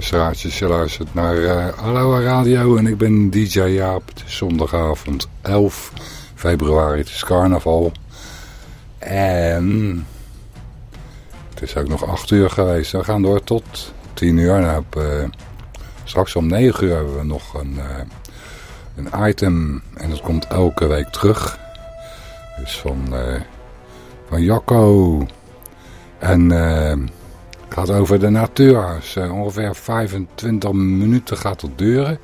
luisteraartjes. Je luistert naar uh, Radio en ik ben DJ Jaap. Het is zondagavond 11 februari, het is carnaval. En het is ook nog 8 uur geweest. We gaan door tot 10 uur. En heb, uh, straks om 9 uur hebben we nog een, uh, een item en dat komt elke week terug. Dus van, van Jacco. En gaat over de natuur. Uh, ongeveer 25 minuten gaat het duren.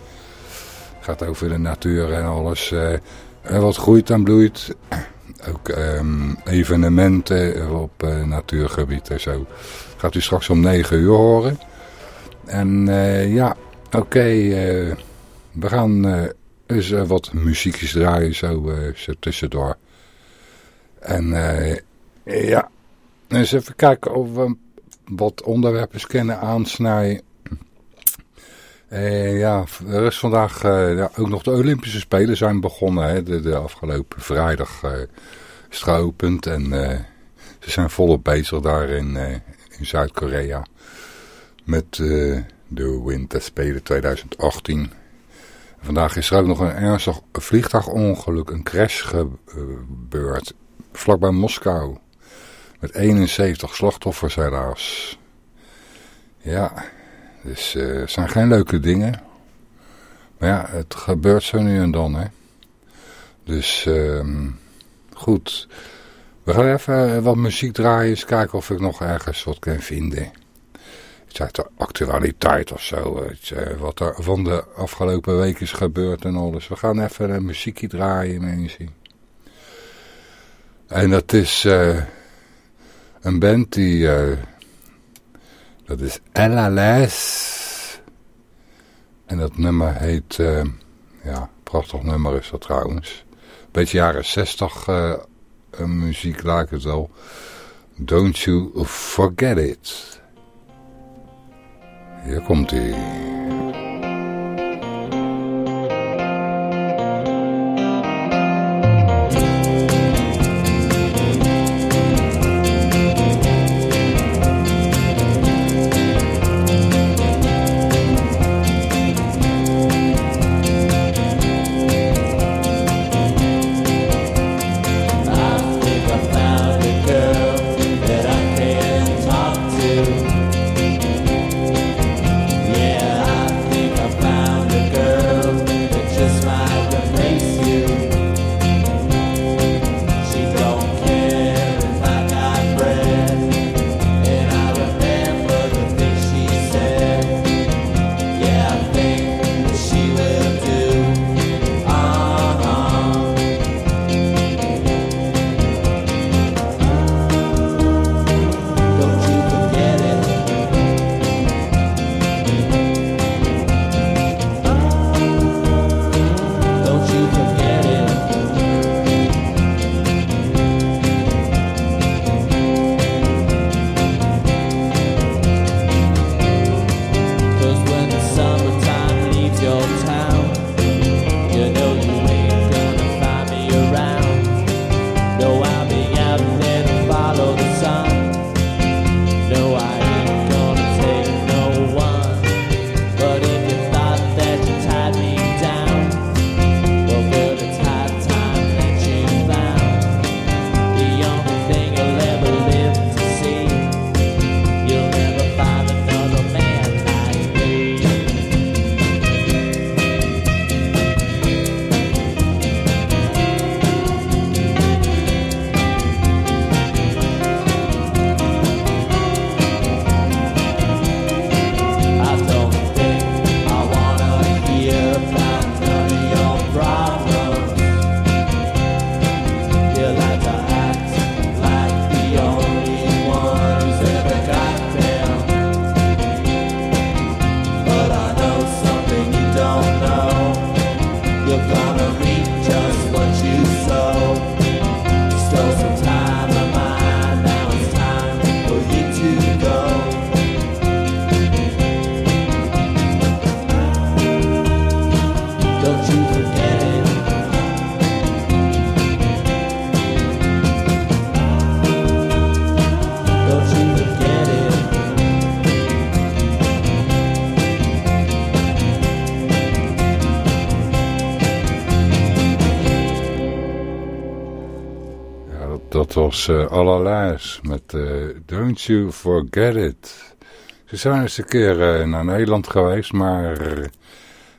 Gaat over de natuur en alles. Uh, wat groeit en bloeit. Ook um, evenementen op uh, natuurgebied en zo. Gaat u straks om 9 uur horen. En ja, oké. We gaan eens wat muziekjes draaien zo, zo tussendoor. En ja, eens even kijken of we wat onderwerpen kunnen aansnijden. Ja, er is vandaag uh, ja, ook nog de Olympische Spelen zijn begonnen. Hè, de, afgelopen vrijdag uh, is geopend. En ze zijn volop bezig daar in, in Zuid-Korea. Met de Winterspelen 2018. Vandaag is er ook nog een ernstig vliegtuigongeluk, een crash gebeurd. Vlakbij Moskou. Met 71 slachtoffers helaas. Ja, dus uh, het zijn geen leuke dingen. Maar ja, het gebeurt zo nu en dan, hè. Dus, uh, goed. We gaan even wat muziek draaien. Eens kijken of ik nog ergens wat kan vinden. Iets uit de actualiteit of zo. Wat er van de afgelopen week is gebeurd en alles. We gaan even een muziekje draaien, mensen. En dat is... Uh, een band die, uh, dat is LLS. En dat nummer heet, uh, ja, prachtig nummer is dat trouwens. Beetje jaren 60 uh, muziek lijkt het wel. Don't you forget it. Hier komt hij. Was uh, met uh, Don't You Forget It. Ze zijn eens een keer uh, naar Nederland geweest, maar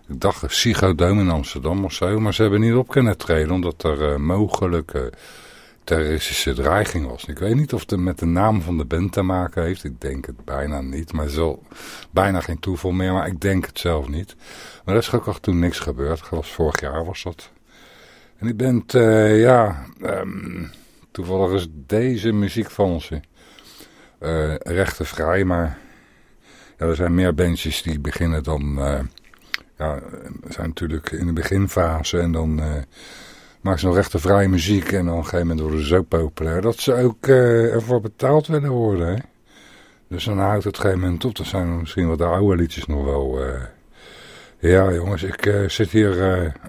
ik dacht Psychodome in Amsterdam of zo. Maar ze hebben niet op kunnen treden, omdat er mogelijke terroristische dreiging was. Ik weet niet of het met de naam van de band te maken heeft. Ik denk het bijna niet, maar is bijna geen toeval meer. Maar ik denk het zelf niet. Maar dat is gelukkig toen niks gebeurd. Was vorig jaar was dat. En ik ben, ja... Um, Toevallig is deze muziek van ze uh, maar er zijn meer bandjes die beginnen dan... Uh, ja, zijn natuurlijk in de beginfase en dan uh, maken ze nog rechtenvrije muziek en dan op een gegeven moment worden ze zo populair dat ze ook ervoor betaald willen worden. Hè? Dus dan houdt het op een gegeven moment op. Dan zijn misschien wat de oude liedjes nog wel... Ja jongens, ik zit hier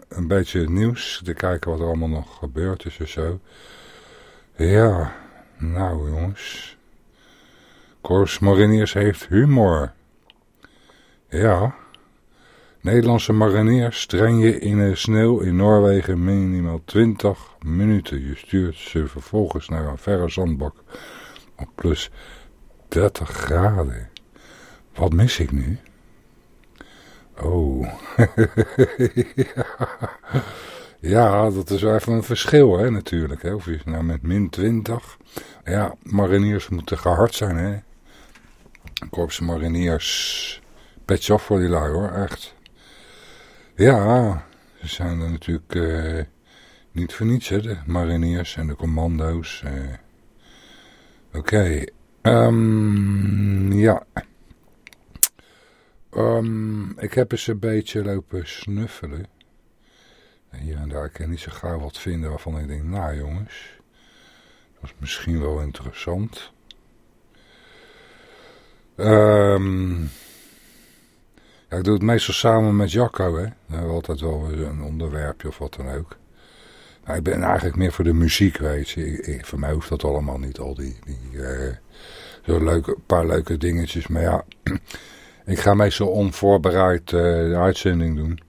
een beetje nieuws te kijken wat er allemaal nog gebeurd is en zo. Ja, nou jongens. Corps Mariniers heeft humor. Ja. Nederlandse mariniers je in de sneeuw in Noorwegen minimaal 20 minuten. Je stuurt ze vervolgens naar een verre zandbak op plus 30 graden. Wat mis ik nu? Oh. Ja, dat is wel even een verschil hè, natuurlijk. Hè. Of je nou met min 20. Ja, mariniers moeten gehard zijn hè. Korps mariniers. Petje off voor die lui hoor, echt. Ja, ze zijn er natuurlijk uh, niet voor niets hè, de mariniers en de commando's. Uh. Oké, ehm, ja. Um, ik heb eens een beetje lopen snuffelen. Hier en daar kan ik niet zo gauw wat vinden waarvan ik denk, nou jongens, dat is misschien wel interessant. Um, ja, ik doe het meestal samen met Jacco, hè. Dan hebben we altijd wel een onderwerpje of wat dan ook. Nou, ik ben eigenlijk meer voor de muziek, weet je. Ik, voor mij hoeft dat allemaal niet, al die, die uh, zo leuke, paar leuke dingetjes. Maar ja, ik ga meestal onvoorbereid uh, de uitzending doen.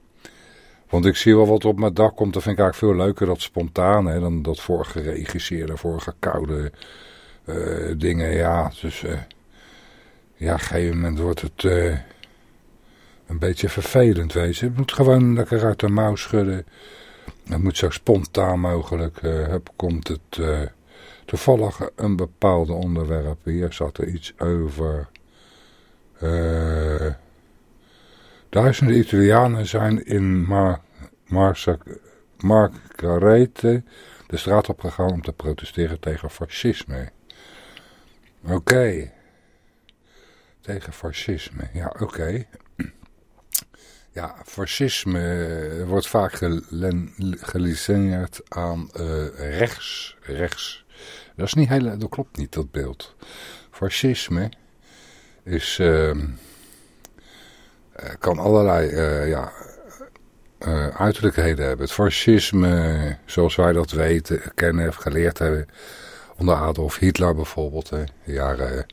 Want ik zie wel wat op mijn dak komt. Dat vind ik eigenlijk veel leuker, dat spontaan. Hè, dan dat voorgeregisseerde, voorgekoude uh, dingen. Ja, dus ja, op een gegeven moment wordt het uh, een beetje vervelend, weet je. Het moet gewoon lekker uit de mouw schudden. Het moet zo spontaan mogelijk. heb, komt het toevallig een bepaalde onderwerp. Hier zat er iets over... eh Duizenden Italianen zijn in Mar Margarete de straat opgegaan om te protesteren tegen fascisme. Oké. Tegen fascisme, ja oké. Ja, fascisme wordt vaak geliceerd aan uh, rechts. rechts. Dat is niet heel, dat klopt niet, dat beeld. Fascisme is... Uh, eh, kan allerlei uh, ja, uh, uiterlijkheden hebben. Het fascisme, zoals wij dat weten, kennen of geleerd hebben, onder Adolf Hitler bijvoorbeeld, hè, de jaren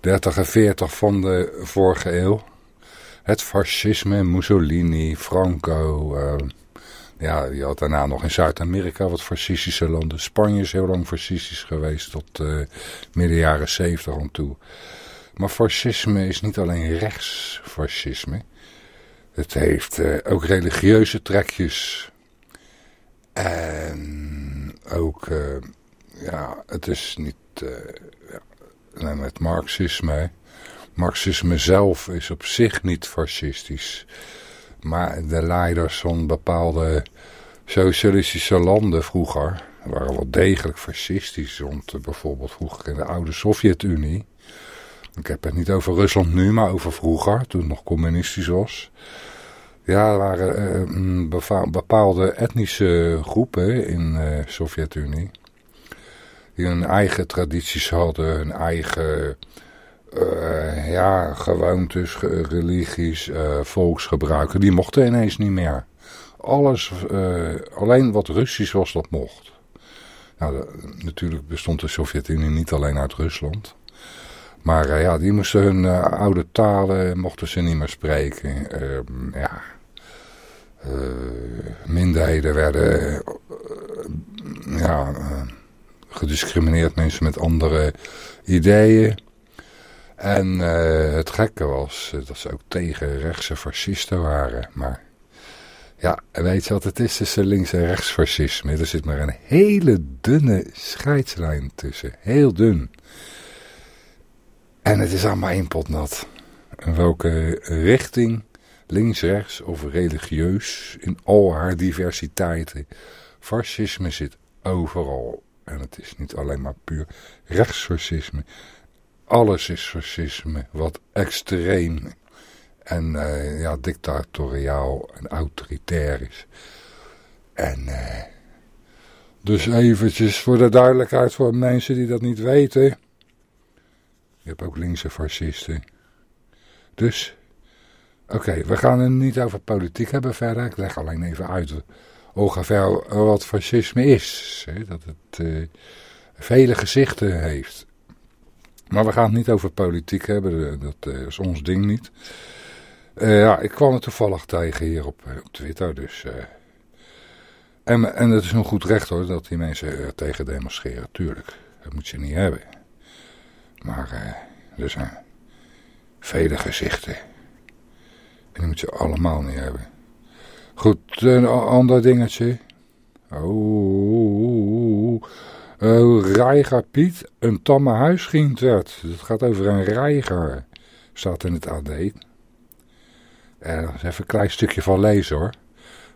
30 en 40 van de vorige eeuw. Het fascisme, Mussolini, Franco, ja, je had daarna nog in Zuid-Amerika wat fascistische landen. Spanje is heel lang fascistisch geweest tot midden jaren 70 aan toe. Maar fascisme is niet alleen rechtsfascisme. Het heeft uh, ook religieuze trekjes. En ook, uh, ja, het is niet uh, ja, met marxisme. Marxisme zelf is op zich niet fascistisch. Maar de leiders van bepaalde socialistische landen vroeger waren wel degelijk fascistisch. Want bijvoorbeeld vroeger in de oude Sovjet-Unie. Ik heb het niet over Rusland nu, maar over vroeger, toen het nog communistisch was. Ja, er waren uh, bepaalde etnische groepen in de uh, Sovjet-Unie. Die hun eigen tradities hadden, hun eigen ja, gewoontes, religies, volksgebruiken. Die mochten ineens niet meer. Alles, alleen wat Russisch was, dat mocht. Nou, natuurlijk bestond de Sovjet-Unie niet alleen uit Rusland. Maar ja, die moesten hun oude talen, mochten ze niet meer spreken. Ehm, ja, uh, minderheden werden ja, gediscrimineerd mensen met andere ideeën. En het gekke was dat ze ook tegen rechtse fascisten waren. Maar ja, weet je wat het is tussen links- en rechtsfascisme? Er zit maar een hele dunne scheidslijn tussen. Heel dun. En het is allemaal één pot welke richting, links, rechts of religieus, in al haar diversiteiten. Fascisme zit overal. En het is niet alleen maar puur rechtsfascisme. Alles is fascisme, wat extreem en uh, ja, dictatoriaal en autoritair is. En uh, dus eventjes voor de duidelijkheid voor mensen die dat niet weten. Je hebt ook linkse fascisten. Dus, oké, we gaan het niet over politiek hebben verder. Ik leg alleen even uit ongeveer wat fascisme is. Hè? Dat het uh, vele gezichten heeft. Maar we gaan het niet over politiek hebben, dat is ons ding niet. Ja, ik kwam het toevallig tegen hier op, op Twitter, dus... En, en het is een goed recht hoor, dat die mensen tegen demonstreren, tuurlijk. Dat moet je niet hebben. Maar uh, er zijn vele gezichten. En die moet je allemaal niet hebben. Goed, een ander dingetje. Oh, uh, Reiger Piet, een tamme huisvriend werd. Het gaat over een reiger, staat in het AD. En even een klein stukje van lezen hoor.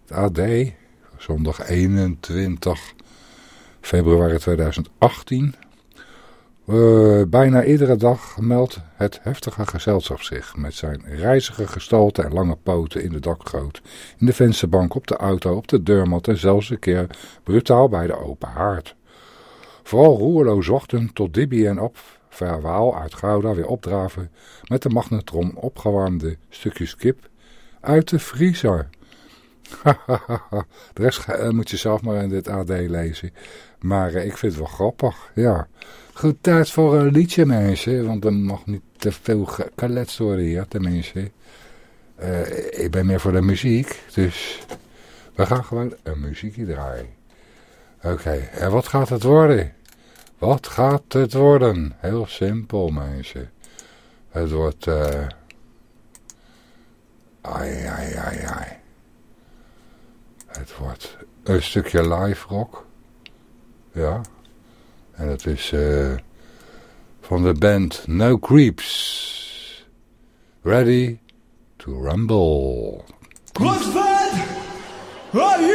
Het AD, zondag 21 februari 2018. Uh, bijna iedere dag meldt het heftige gezelschap zich met zijn reizige gestalte en lange poten in de dakgoot, in de vensterbank, op de auto, op de deurmat en zelfs een keer brutaal bij de open haard. Vooral roerloos wachten tot Dibby en op verwaal uit Gouda weer opdraven met de magnetron opgewarmde stukjes kip uit de vriezer. de rest eh, moet je zelf maar in dit AD lezen. Maar eh, ik vind het wel grappig, ja. Goed, tijd voor een liedje mensen, want er mag niet te veel geletst worden hier, tenminste. Uh, ik ben meer voor de muziek, dus we gaan gewoon een muziekje draaien. Oké, en wat gaat het worden? Wat gaat het worden? Heel simpel mensen. Het wordt... Uh, Ai, ai, ai, ai. Het wordt een stukje live rock. Ja. En dat is uh, van de band No Creeps. Ready to rumble. Crossfed, are you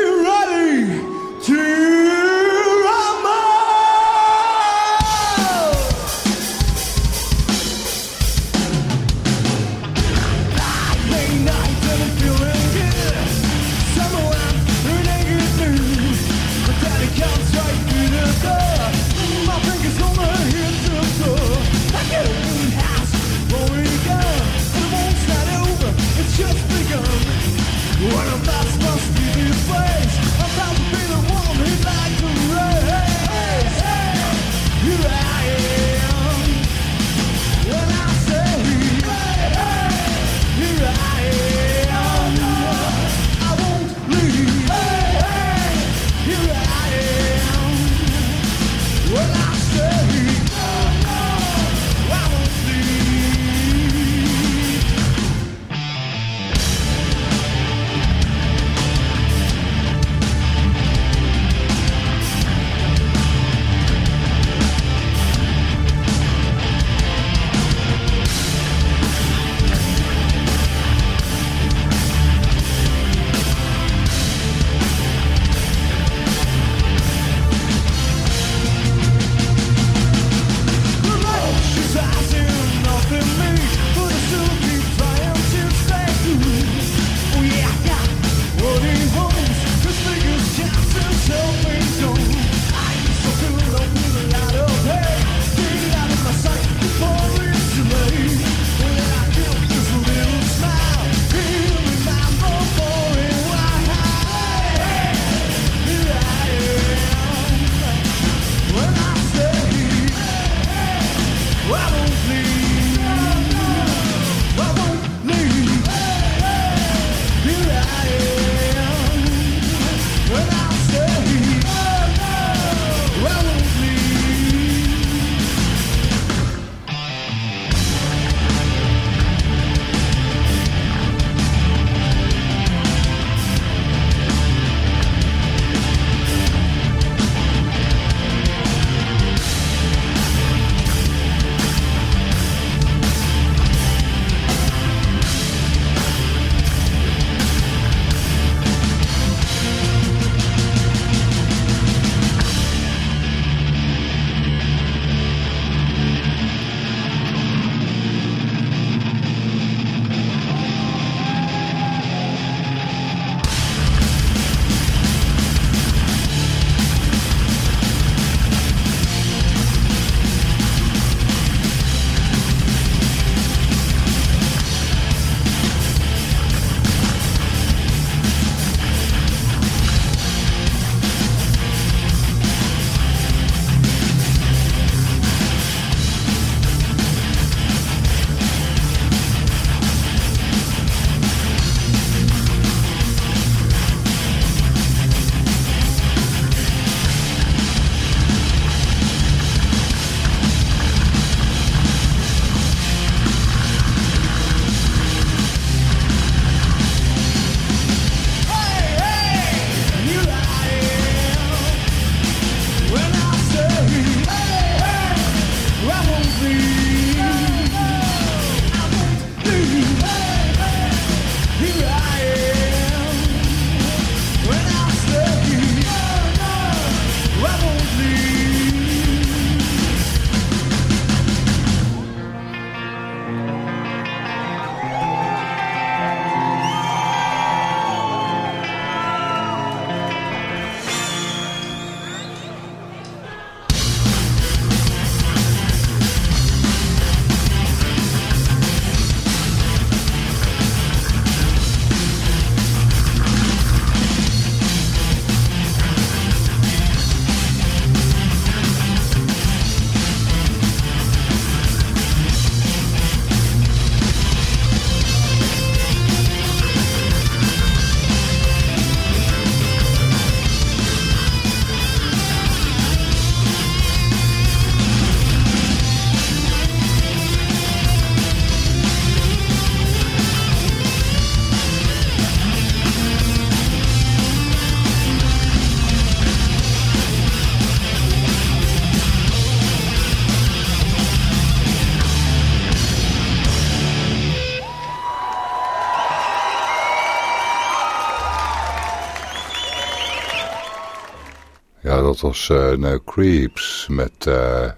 dat was uh, No Creeps met uh,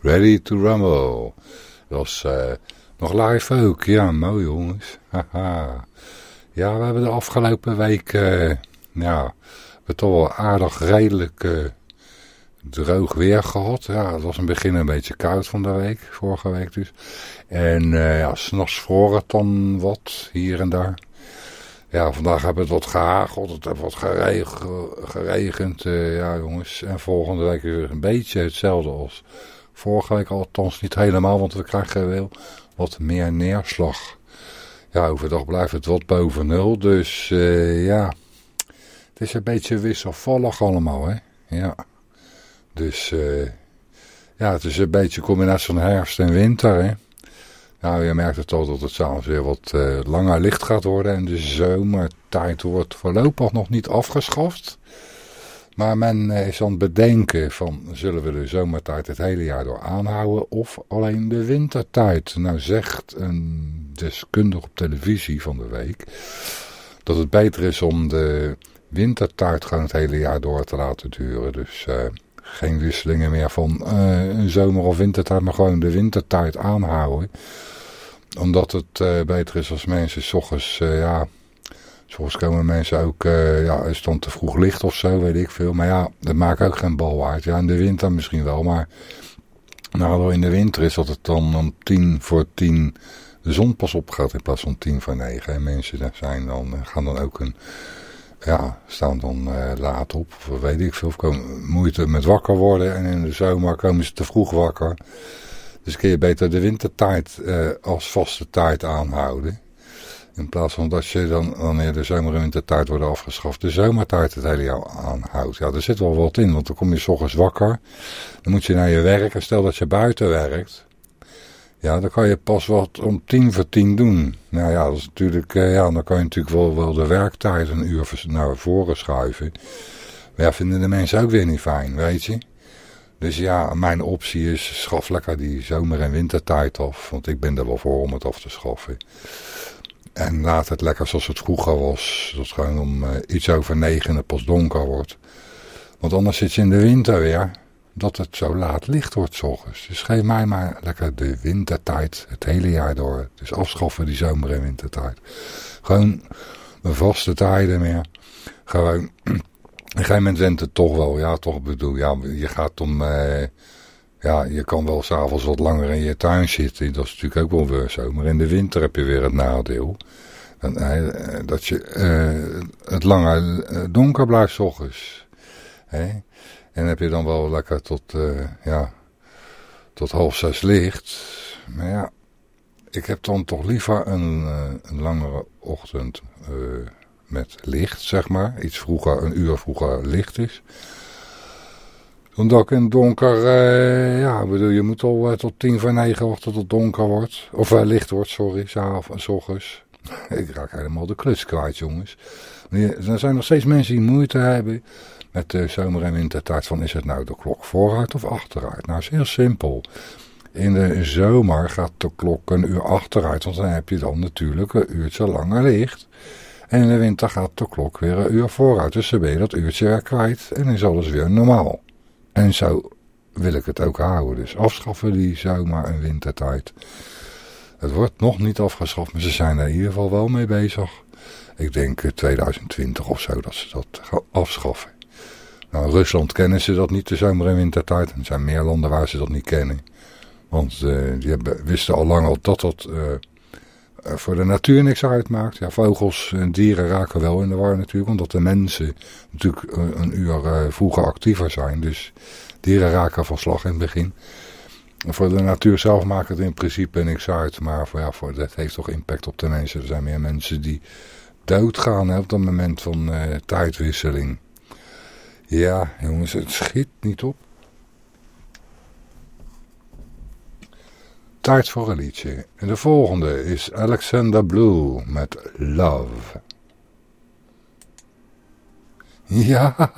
Ready to Rumble. Dat was uh, nog live ook. Ja, mooi jongens. Haha. Ja, we hebben de afgelopen week... ja, we toch wel aardig redelijk droog weer gehad. Ja, het was in het begin een beetje koud van de week. Vorige week dus. En ja, s'nachts vroor het dan wat hier en daar. Ja, vandaag hebben we het wat gehageld, het heeft wat geregend, uh, ja jongens. En volgende week is het een beetje hetzelfde als vorige week, althans niet helemaal, want we krijgen wel wat meer neerslag. Ja, overdag blijft het wat boven nul, dus uh, ja, het is een beetje wisselvallig allemaal, hè. Ja, dus uh, ja, het is een beetje een combinatie van herfst en winter, hè. Nou, je merkt het al dat het s'avonds weer wat uh, langer licht gaat worden. En de zomertijd wordt voorlopig nog niet afgeschaft. Maar men eh, is aan het bedenken van, zullen we de zomertijd het hele jaar door aanhouden of alleen de wintertijd? Nou zegt een deskundige op televisie van de week dat het beter is om de wintertijd gewoon het hele jaar door te laten duren. Dus uh, geen wisselingen meer van een zomer- of wintertijd, maar gewoon de wintertijd aanhouden omdat het uh, beter is als mensen s ochtends, uh, ja, komen mensen ook, uh, ja, er stond te vroeg licht of zo, weet ik veel. Maar ja, dat maakt ook geen bal uit. Ja, in de winter misschien wel, maar nou, in de winter is dat het dan om tien voor tien de zon pas opgaat in plaats van tien voor negen. En mensen zijn dan, gaan dan ook een, ja, staan dan laat op, of weet ik veel, of komen moeite met wakker worden. En in de zomer komen ze te vroeg wakker. Dus kun je beter de wintertijd uh, als vaste tijd aanhouden. In plaats van dat je dan, wanneer de zomer- en wintertijd worden afgeschaft, de zomertijd het hele jaar aanhoudt. Ja, er zit wel wat in, want dan kom je s ochtends wakker. Dan moet je naar je werk. En stel dat je buiten werkt. Ja, dan kan je pas wat om tien voor tien doen. Nou ja, dat is natuurlijk, uh, ja, dan kan je natuurlijk wel, wel de werktijd een uur naar voren schuiven. Maar ja, vinden de mensen ook weer niet fijn, weet je. Dus ja, mijn optie is, schaf lekker die zomer- en wintertijd af. Want ik ben er wel voor om het af te schaffen. En laat het lekker zoals het vroeger was. Dat het gewoon om uh, iets over negen pas donker wordt. Want anders zit je in de winter weer. Dat het zo laat licht wordt s. Dus geef mij maar lekker de wintertijd het hele jaar door. Dus afschaffen die zomer- en wintertijd. Gewoon vaste tijden meer. Gewoon een gegeven moment went het toch wel, ja, toch bedoel, ja, je gaat om, eh, ja, je kan wel s'avonds wat langer in je tuin zitten, dat is natuurlijk ook wel weer zo, maar in de winter heb je weer het nadeel, eh, dat je eh, het langer eh, donker blijft s ochtends, en heb je dan wel lekker tot, eh, ja, tot half zes licht, maar ja, ik heb dan toch liever een, een langere ochtend, met licht, zeg maar. Iets vroeger, een uur vroeger licht is. Omdat ik in donker, ja, bedoel, je moet al uh, tot tien voor negen wachten tot het donker wordt. Of uh, licht wordt, sorry, s'avonds, ochtends. ik raak helemaal de kluts kwijt, jongens. Er zijn nog steeds mensen die moeite hebben met de zomer- en wintertijd van, is het nou de klok vooruit of achteruit? Nou, is heel simpel. In de zomer gaat de klok een uur achteruit, want dan heb je dan natuurlijk een uurtje langer licht. En in de winter gaat de klok weer een uur vooruit. Dus dan ben je dat uurtje weer kwijt. En is alles weer normaal. En zo wil ik het ook houden. Dus afschaffen die zomer- en wintertijd. Het wordt nog niet afgeschaft, maar ze zijn er in ieder geval wel mee bezig. Ik denk 2020 of zo dat ze dat gaan afschaffen. Nou, Rusland kennen ze dat niet, de zomer- en wintertijd. Er zijn meer landen waar ze dat niet kennen. Want uh, die hebben, wisten al lang al dat dat... Uh, voor de natuur niks uitmaakt. Ja, vogels en dieren raken wel in de war natuurlijk, omdat de mensen natuurlijk een uur uh, vroeger actiever zijn. Dus dieren raken van slag in het begin. Voor de natuur zelf maakt het in principe niks uit, maar voor, ja, voor, dat heeft toch impact op de mensen. Er zijn meer mensen die doodgaan hè, op dat moment van tijdwisseling. Ja, jongens, het schiet niet op. Tijd voor een liedje. En de volgende is Alexander Blue met Love. Ja.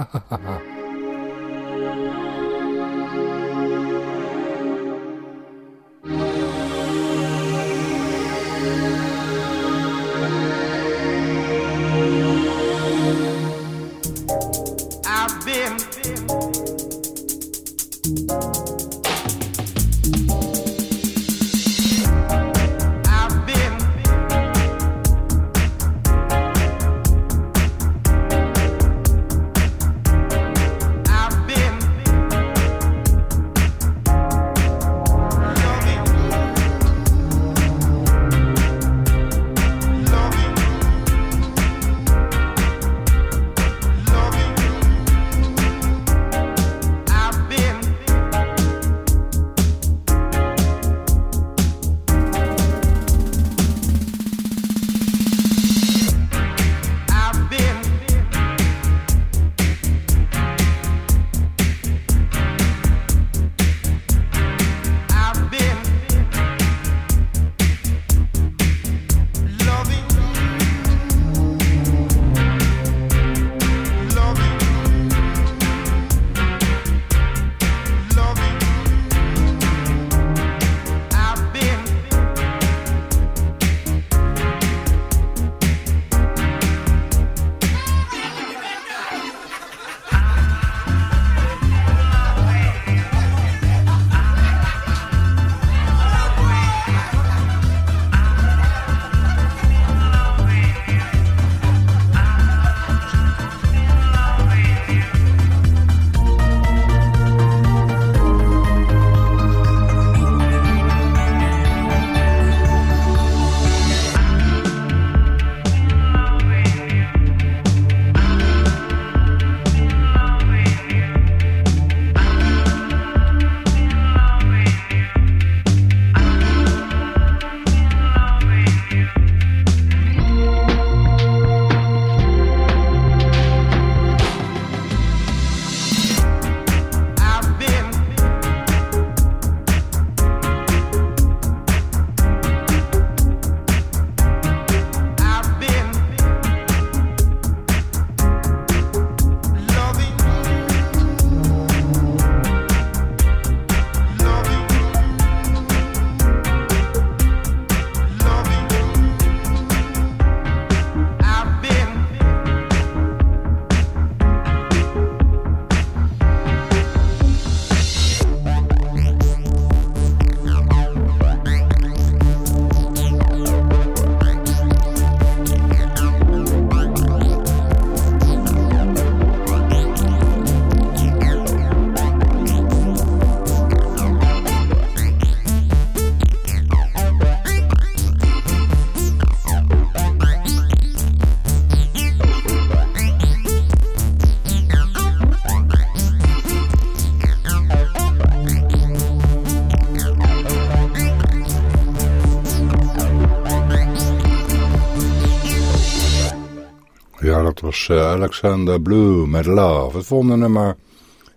Eh, Alexander Blue met Love. Het volgende nummer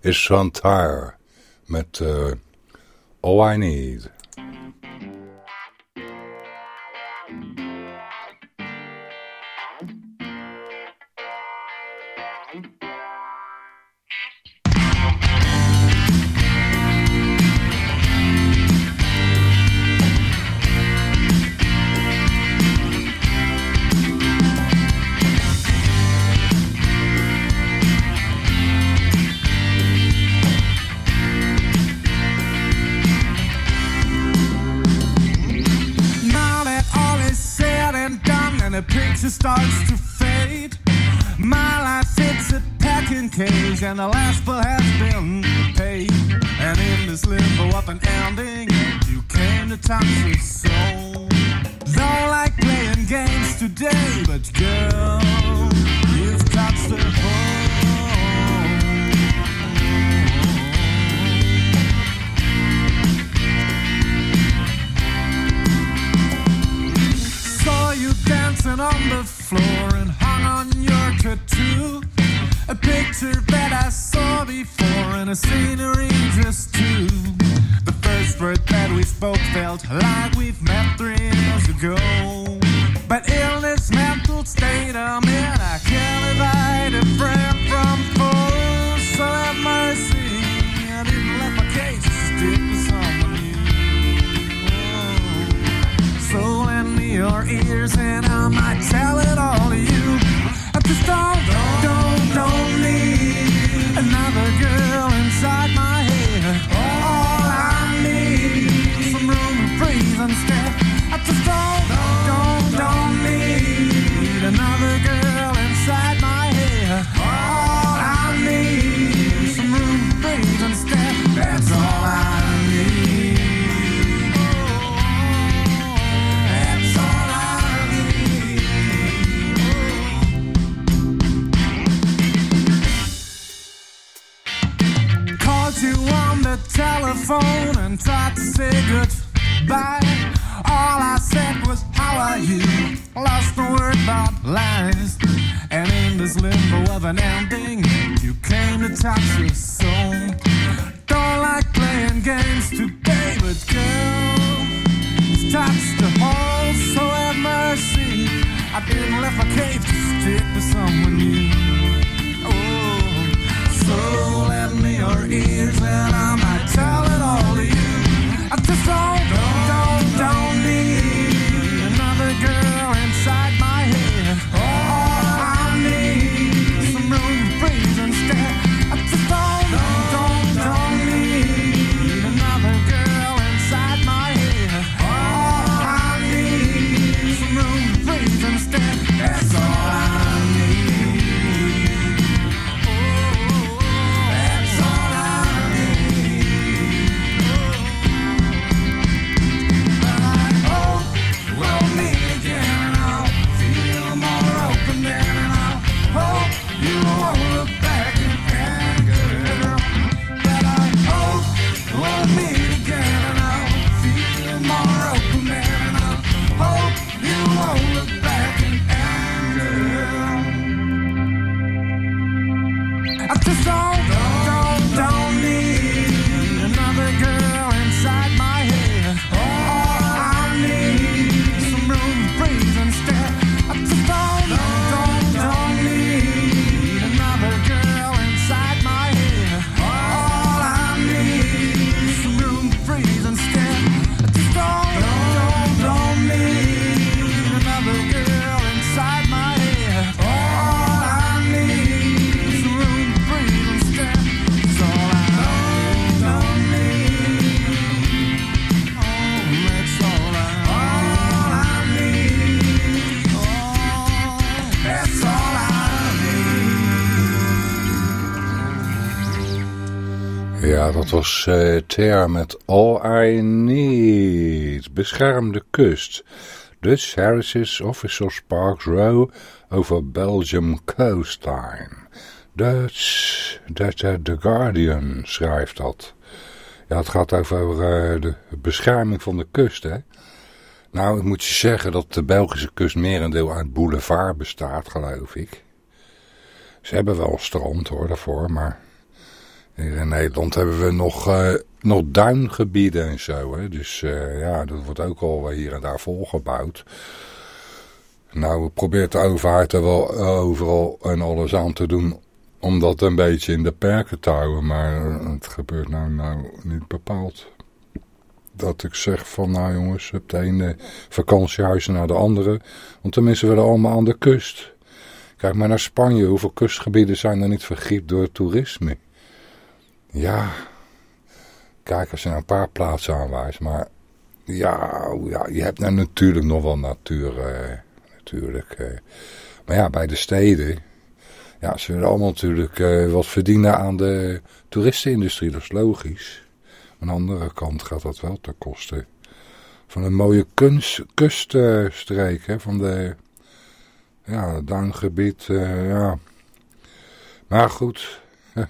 is Santar met eh, All I Need. too. A picture that I saw before and a scenery just too. The first word that we spoke felt like we've met three years ago. an ending. You came to Texas. Dat was uh, Thea met All I Need. Beschermde kust. Dutch Heritage Official Sparks Row over Belgium Coastline. Dutch, dat uh, eh, The Guardian schrijft dat. Ja, het gaat over eh, de bescherming van de kust, hè. Nou, ik moet je zeggen dat de Belgische kust merendeel uit boulevard bestaat, geloof ik. Ze hebben wel strand, hoor, daarvoor, maar in Nederland hebben we nog, uh, nog duingebieden en zo. Hè? Dus uh, ja, dat wordt ook al hier en daar volgebouwd. Nou probeert de overheid er wel overal en alles aan te doen om dat een beetje in de perken te houden. Maar het gebeurt nou, nou niet bepaald. Dat ik zeg van nou jongens, de ene vakantiehuis naar de andere. Want tenminste we allemaal aan de kust. Kijk maar naar Spanje. Hoeveel kustgebieden zijn er niet vergiept door toerisme? Ja, kijk je nou een paar plaatsen aanwijst. Maar ja, ja je hebt nou natuurlijk nog wel natuur. Eh, natuurlijk. Eh. Maar ja, bij de steden. Ja, ze willen allemaal natuurlijk eh, wat verdienen aan de toeristenindustrie. Dat is logisch. Aan de andere kant gaat dat wel ten koste van een mooie kunst, kuststreek. Hè, van de ja, duingebied. Uh, ja. Maar goed.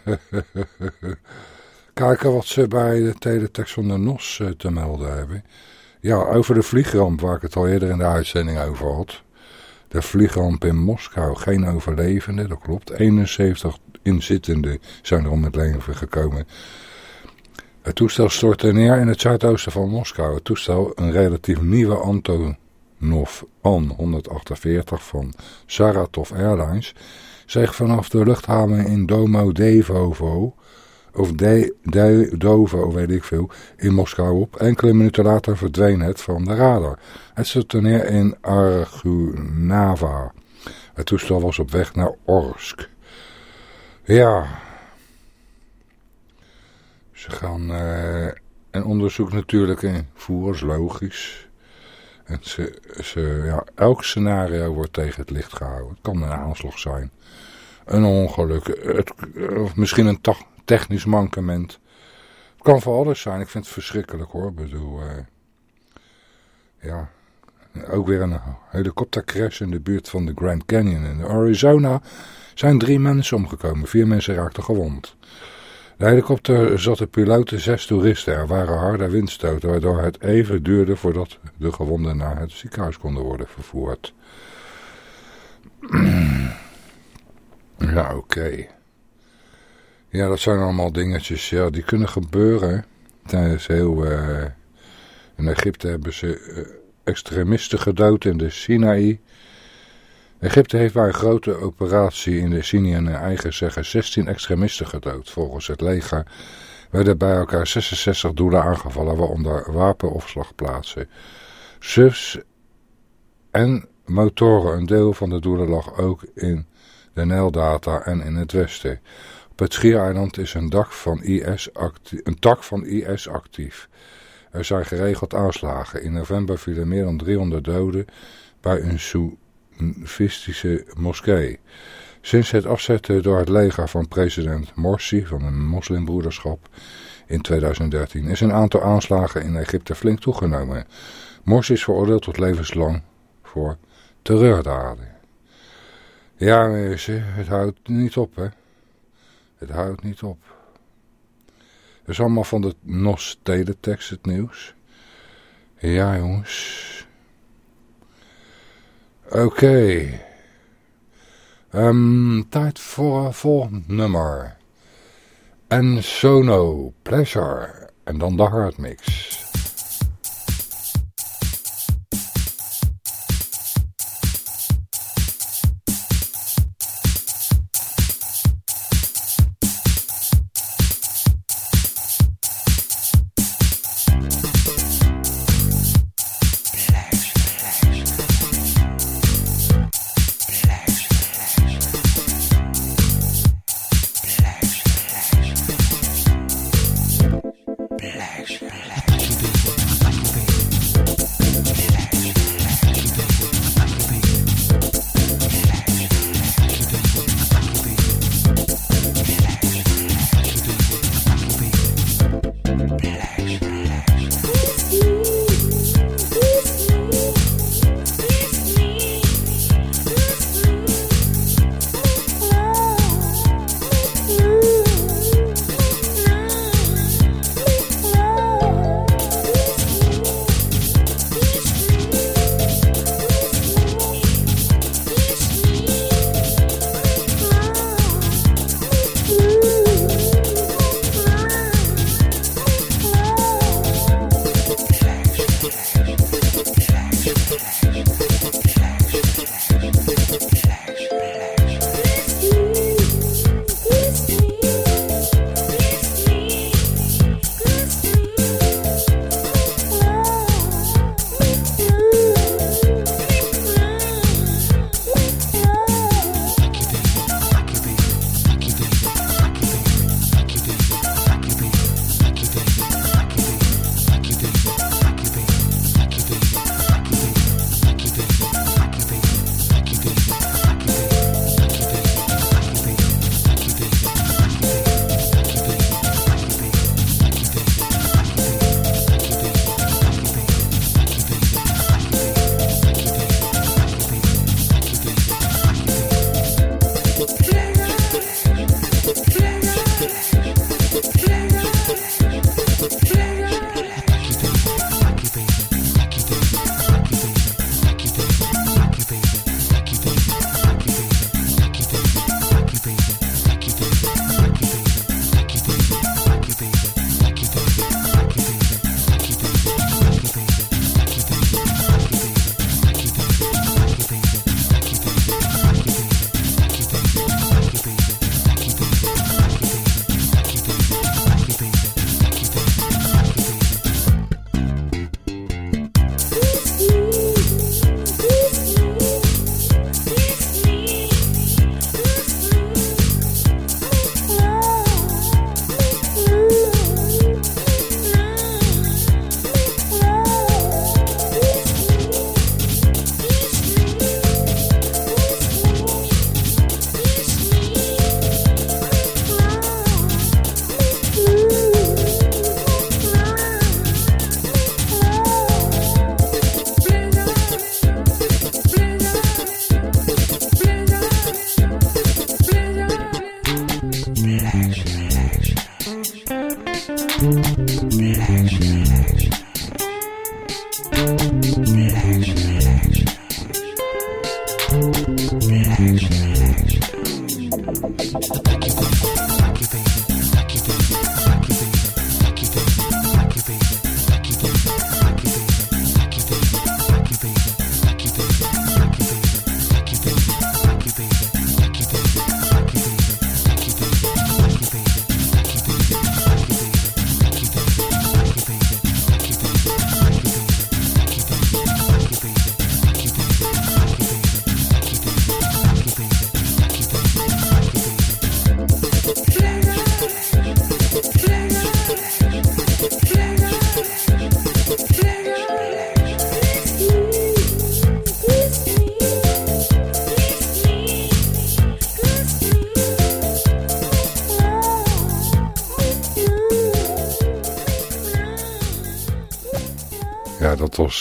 Kijken wat ze bij de teletext van de NOS uh, te melden hebben. Ja, over de vliegramp waar ik het al eerder in de uitzending over had. De vliegramp in Moskou, geen overlevenden, dat klopt. 71 inzittenden zijn er om het leven gekomen. Het toestel stortte neer in het zuidoosten van Moskou. Het toestel, een relatief nieuwe Antonov An-148 van Saratov Airlines, zich vanaf de luchthaven in Domodedovo, of de, Dovo, weet ik veel, in Moskou op. Enkele minuten later verdween het van de radar. Het stortte neer in Argunava. Het toestel was op weg naar Orsk. Ja, ze gaan uh, een onderzoek natuurlijk invoeren, is logisch. En ze, ze, ja, elk scenario wordt tegen het licht gehouden. Het kan een aanslag zijn, een ongeluk, het, of misschien een technisch mankement. Het kan voor alles zijn. Ik vind het verschrikkelijk hoor. Ik bedoel, uh, ja, ook weer een helikoptercrash in de buurt van de Grand Canyon in Arizona. Zijn drie mensen omgekomen, vier mensen raakten gewond. De helikopter zat de piloten zes toeristen. Er waren harde windstoten, waardoor het even duurde voordat de gewonden naar het ziekenhuis konden worden vervoerd. Ja, oké. Ja, dat zijn allemaal dingetjes, ja, die kunnen gebeuren. Tijdens heel... Uh, in Egypte hebben ze uh, extremisten gedood in de Sinaï. Egypte heeft bij een grote operatie in de Sinai naar eigen zeggen 16 extremisten gedood. Volgens het leger werden bij elkaar 66 doelen aangevallen, waaronder wapenopslagplaatsen. SUFs en motoren. Een deel van de doelen lag ook in de Nijldata en in het westen. Op het Schiereiland is een, van IS een tak van IS actief. Er zijn geregeld aanslagen. In november vielen meer dan 300 doden bij een Soefistische moskee. Sinds het afzetten door het leger van president Morsi van de moslimbroederschap in 2013 is een aantal aanslagen in Egypte flink toegenomen. Morsi is veroordeeld tot levenslang voor terreurdaden. Ja mensen, het houdt niet op hè. Het houdt niet op. Dat is allemaal van de NOS teletext het nieuws. Ja jongens. Oké. Okay. Um, tijd voor een volgend nummer. En Sono, Pleasure. En dan de hardmix.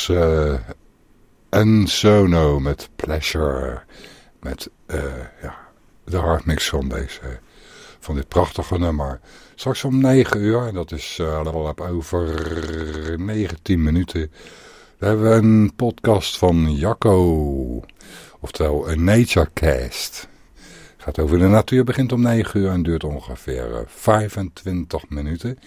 Was uh, Ensono met Pleasure. Met uh, ja, de hardmix van, deze, van dit prachtige nummer. Straks om 9 uur, en dat is uh, over 19 minuten... We hebben een podcast van Jacco, oftewel een Naturecast. Het gaat over de natuur, begint om 9 uur en duurt ongeveer 25 minuten.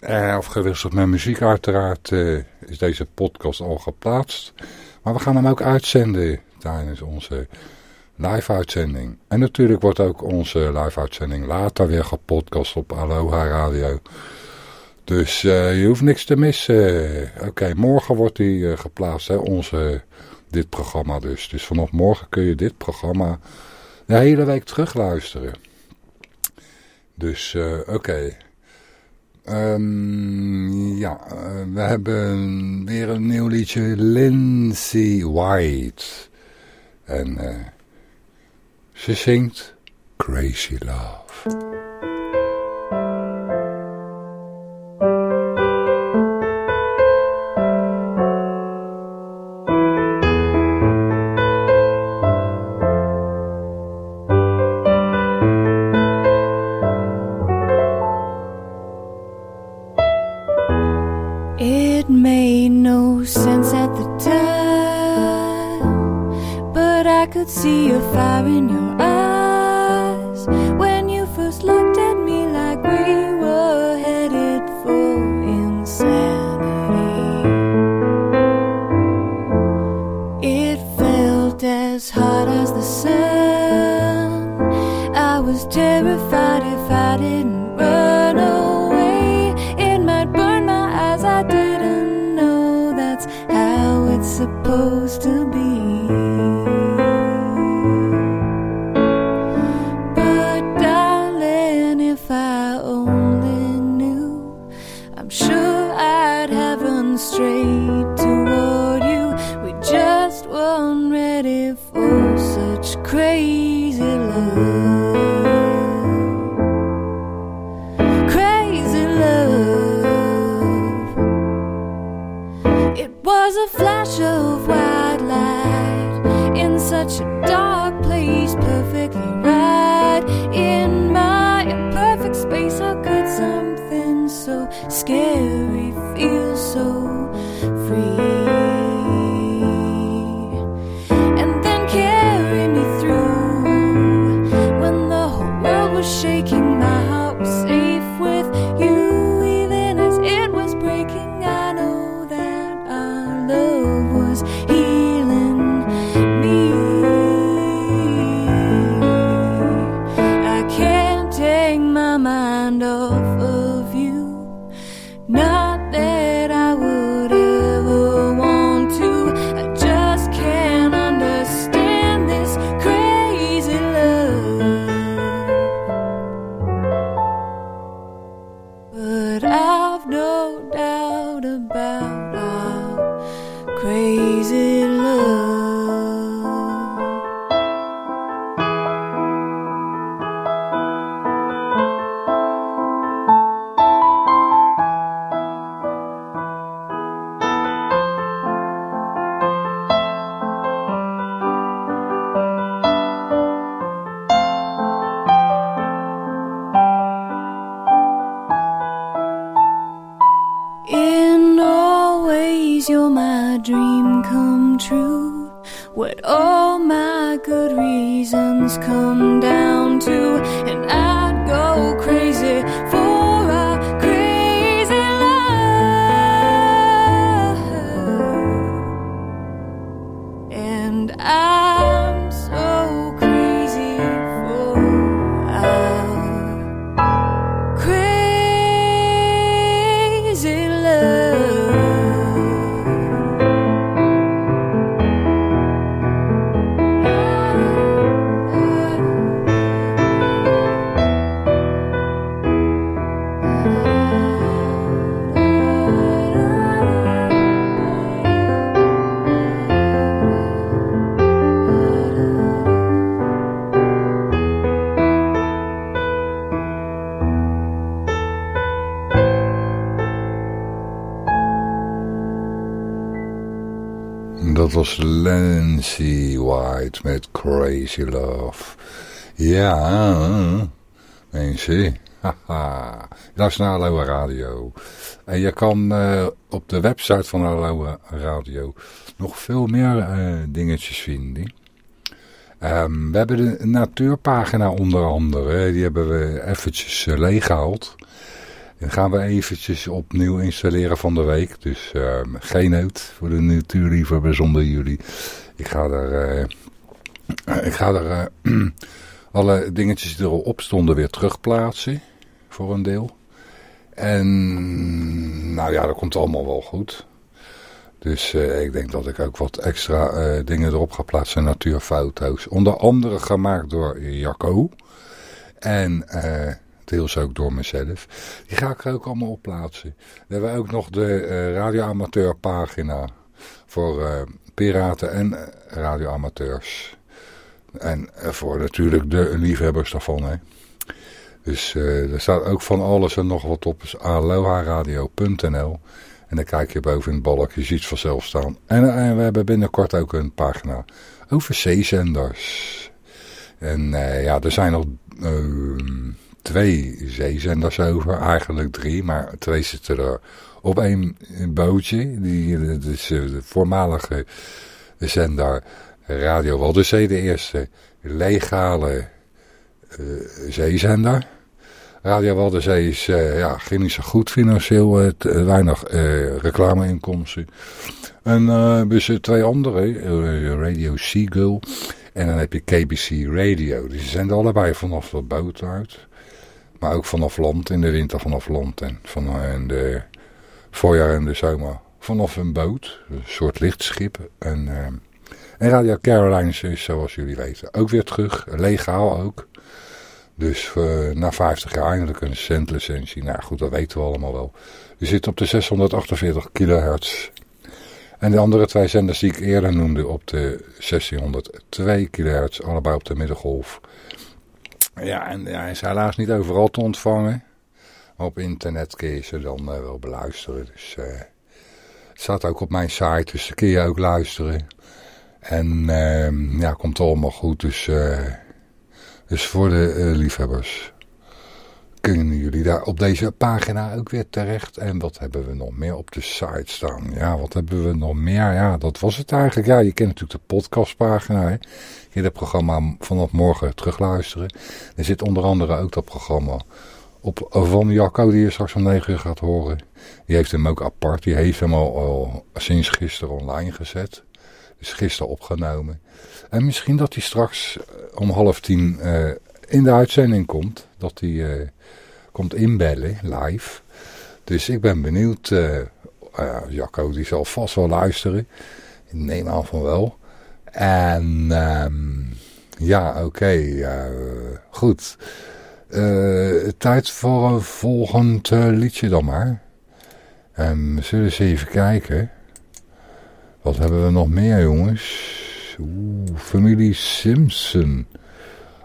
Uh, afgewisseld met muziek uiteraard uh, is deze podcast al geplaatst. Maar we gaan hem ook uitzenden tijdens onze live uitzending. En natuurlijk wordt ook onze live uitzending later weer gepodcast op Aloha Radio. Dus uh, je hoeft niks te missen. Oké, morgen wordt die geplaatst, onze, dit programma dus. Dus vanaf morgen kun je dit programma de hele week terugluisteren. Dus oké. Um, ja, uh, we hebben weer een nieuw liedje, Lindsay White. En uh, ze zingt Crazy Love. Lancy White met Crazy Love. Ja, mensen. Haha. Luister naar Aloha Radio. En je kan uh, op de website van Aloha Radio nog veel meer dingetjes vinden. Um, we hebben de natuurpagina onder andere. Die hebben we eventjes uh, leeggehaald. Dan gaan we eventjes opnieuw installeren van de week. Dus uh, geen nood voor de natuurliefhebbers zonder jullie. Ik ga er, uh, ik ga er uh, alle dingetjes die erop stonden weer terugplaatsen. Voor een deel. En nou ja, dat komt allemaal wel goed. Dus ik denk dat ik ook wat extra dingen erop ga plaatsen. Natuurfoto's. Onder andere gemaakt door Jacco. En deels ook door mezelf. Die ga ik er ook allemaal op plaatsen. We hebben ook nog de uh, radioamateur pagina voor uh, piraten en uh, radioamateurs. En voor natuurlijk de liefhebbers daarvan. Hè. Dus er staat ook van alles en nog wat op aloha-radio.nl. En dan kijk je boven in het balk, je ziet vanzelf staan. En, en we hebben binnenkort ook een pagina over zeezenders. En ja, er zijn nog twee zeezenders over, eigenlijk drie, maar twee zitten er op één bootje. Die, dus de voormalige zender Radio Waddenzee, de eerste legale uh, zeezender. Radio Waddenzee is, uh, ja, ging zo goed financieel, weinig reclameinkomsten. En er twee andere, Radio Seagull en dan heb je KBC Radio. Die zenden allebei vanaf de boot uit. Maar ook vanaf land, in de winter vanaf land en van de voorjaar en de zomer vanaf een boot. Een soort lichtschip. En, uh, en Radio Carolines is, zoals jullie weten, ook weer terug. Legaal ook. Dus uh, na 50 jaar eindelijk een centlicentie. Nou goed, dat weten we allemaal wel. Je zit op de 648 kilohertz. En de andere twee zenders die ik eerder noemde op de 1602 kilohertz. Allebei op de middengolf. Ja, en hij is helaas niet overal te ontvangen. Op internet kun je ze dan uh, wel beluisteren. Dus uh, het staat ook op mijn site, dus daar kun je ook luisteren. En uh, ja, komt allemaal goed. Dus, uh, dus voor de liefhebbers kunnen jullie daar op deze pagina ook weer terecht. En wat hebben we nog meer op de site staan? Ja, wat hebben we nog meer? Ja, dat was het eigenlijk. Ja, je kent natuurlijk de podcastpagina. Hè? Je het programma vanaf morgen terugluisteren. Er zit onder andere ook dat programma op van Jacco, die je straks om 9 uur gaat horen. Die heeft hem ook apart. Die heeft hem al, sinds gisteren online gezet. Dus gisteren opgenomen. En misschien dat hij straks om half tien uh, in de uitzending komt. Dat hij komt inbellen, live. Dus ik ben benieuwd. Uh, Jacco die zal vast wel luisteren. Ik neem aan van wel. En um, ja, oké. Goed. Uh, tijd voor een volgend uh, liedje dan maar. Um, we zullen eens even kijken. Wat hebben we nog meer jongens? Oeh, familie Simpson.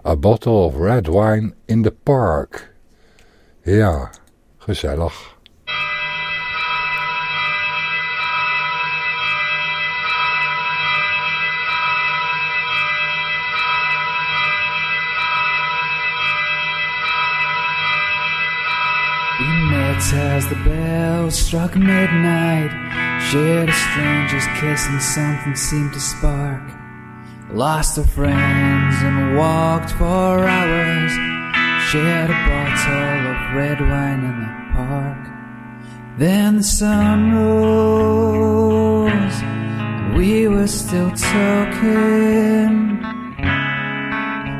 A bottle of red wine in the park. Ja, gezellig. As the bell struck midnight, shared a stranger's kiss and something seemed to spark. Lost our friends and walked for hours, shared a bottle of red wine in the park. Then the sun rose, and we were still talking.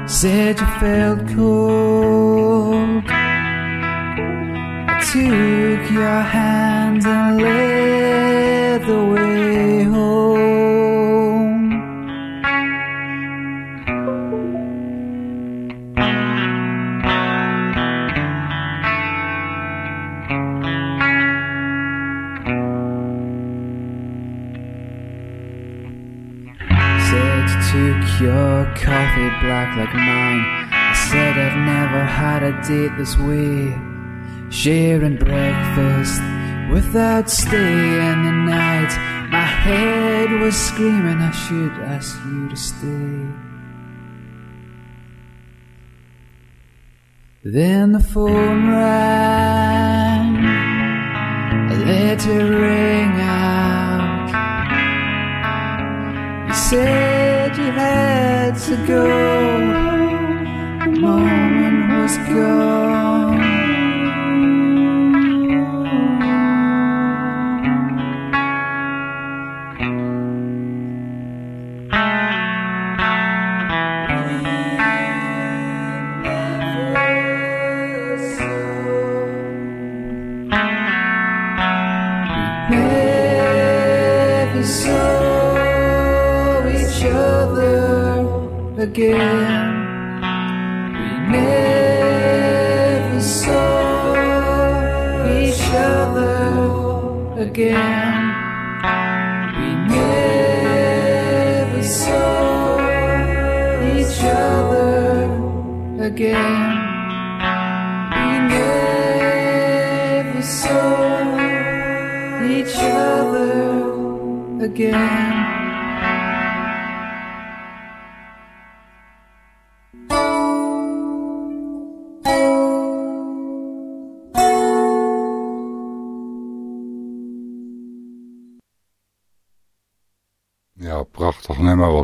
Said you felt cold took your hand and led the way home. Said you took your coffee black like mine. I said I've never had a date this way sharing breakfast without staying the night. My head was screaming I should ask you to stay. Then the phone rang, a letter rang out. You said you had to go, the moment was gone.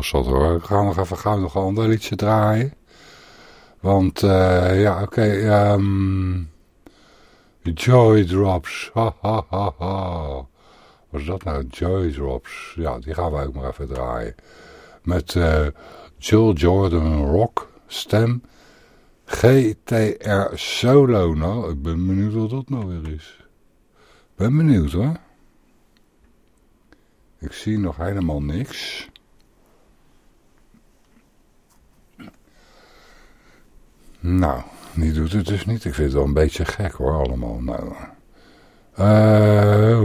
Prachtig nummer was dat hoor. Ik ga nog even gauw nog een ander liedje draaien. Want, eh, ja, oké, ehm, Joy Drops. Wat is dat nou, Joy Drops? Ja, die gaan we ook maar even draaien. Met eh, Jill Jordan Rock, stem, GTR Solo. Nou, ik ben benieuwd wat dat nou weer is. Ben benieuwd hoor. Ik zie nog helemaal niks. Nou, die doet het dus niet. Ik vind het wel een beetje gek hoor, allemaal. Nou, eh,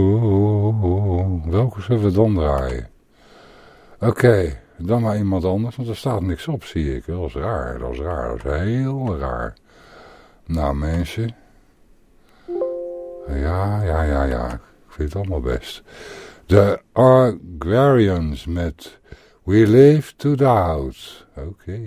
welke zullen we dan draaien? Oké, dan maar iemand anders, want er staat niks op, zie ik. Dat is raar, dat is raar, dat is heel raar. Nou mensen. Ja, ja, ja, ja. Ik vind het allemaal best. De Arguarians met We Live to Doubt. Oké.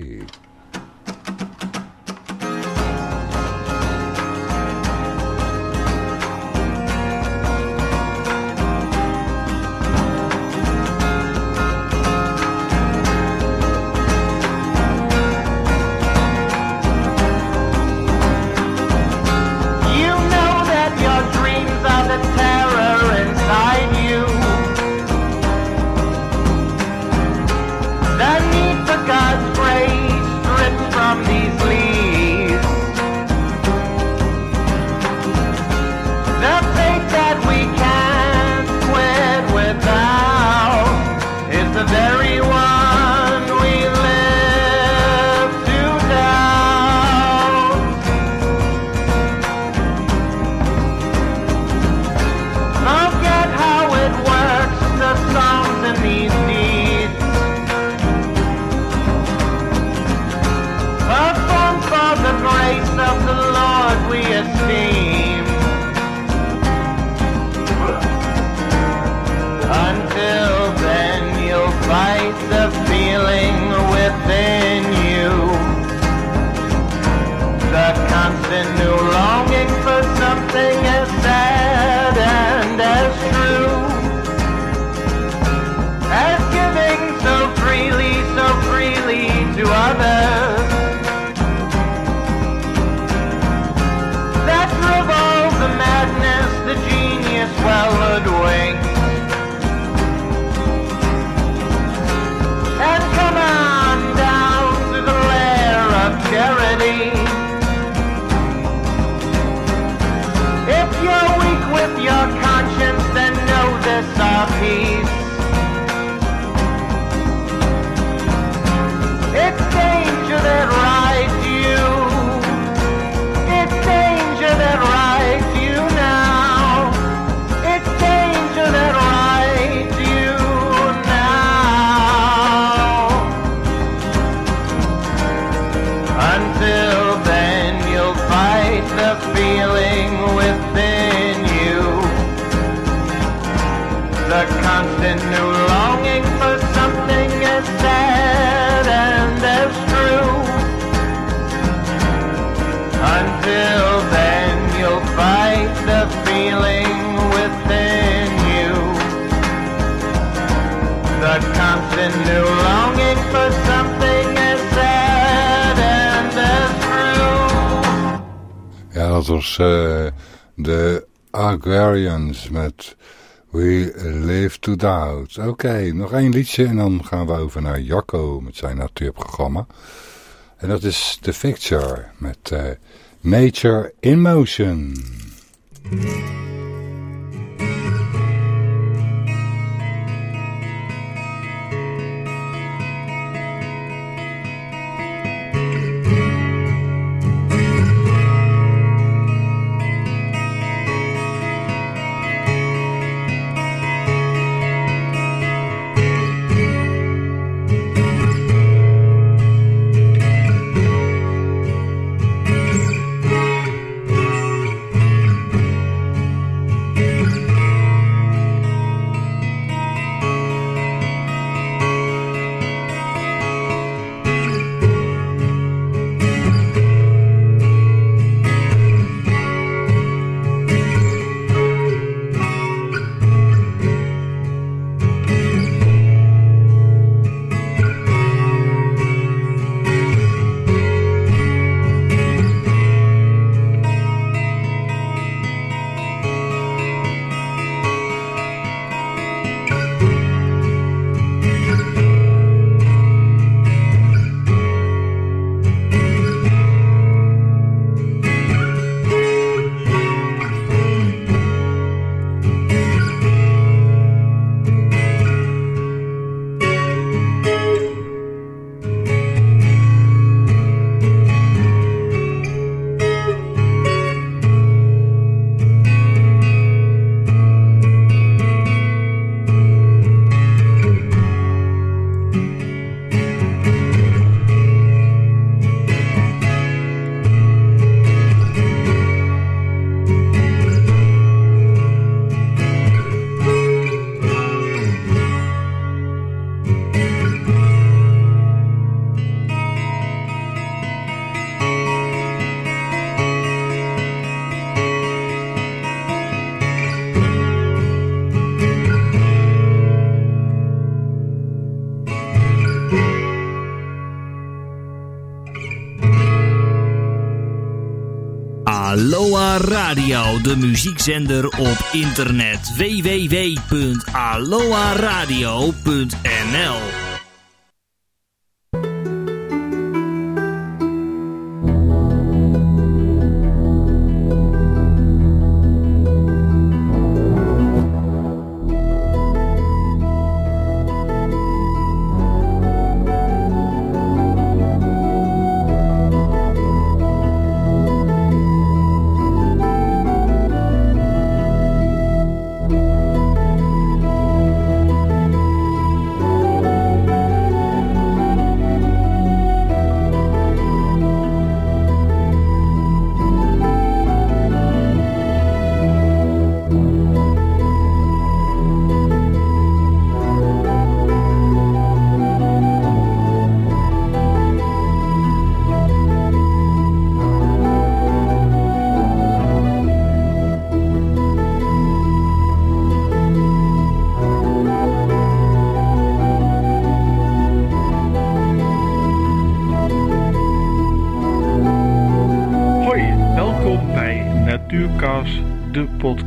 Was eh, de Agrarians met We Live to Doubt. Oké, nog één liedje en dan gaan we over naar Jacco met zijn natuurprogramma. En dat is The Picture met eh, Nature in Motion. Radio, de muziekzender op internet. www.aloha-radio.nl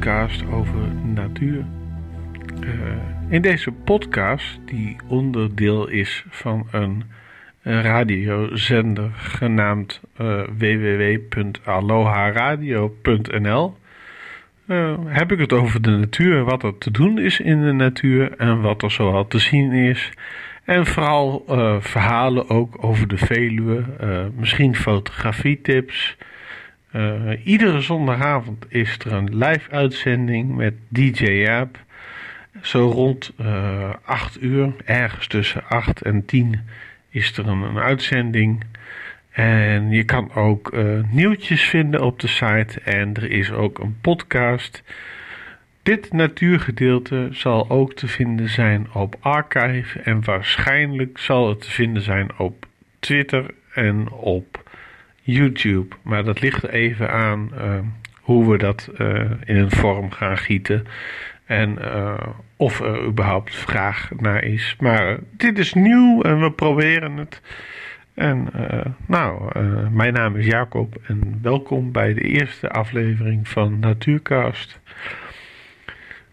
podcast over natuur. Eh, in deze podcast, die onderdeel is van een radiozender genaamd eh www.aloharadio.nl, eh, heb ik het over de natuur, wat er te doen is in de natuur en wat er zoal te zien is. En vooral verhalen ook over de Veluwe, misschien fotografietips. Eh, iedere zondagavond is er een live uitzending met DJ Jaap. Zo rond eh 8 uur, ergens tussen 8 en 10 is er een, een uitzending. En je kan ook eh, nieuwtjes vinden op de site en er is ook een podcast. Dit natuurgedeelte zal ook te vinden zijn op Archive en waarschijnlijk zal het te vinden zijn op Twitter en op YouTube. Maar dat ligt even aan eh, hoe we dat eh, in een vorm gaan gieten. En eh, of er überhaupt vraag naar is. Maar dit is nieuw en we proberen het. En nou, mijn naam is Jacob en welkom bij de eerste aflevering van Natuurcast.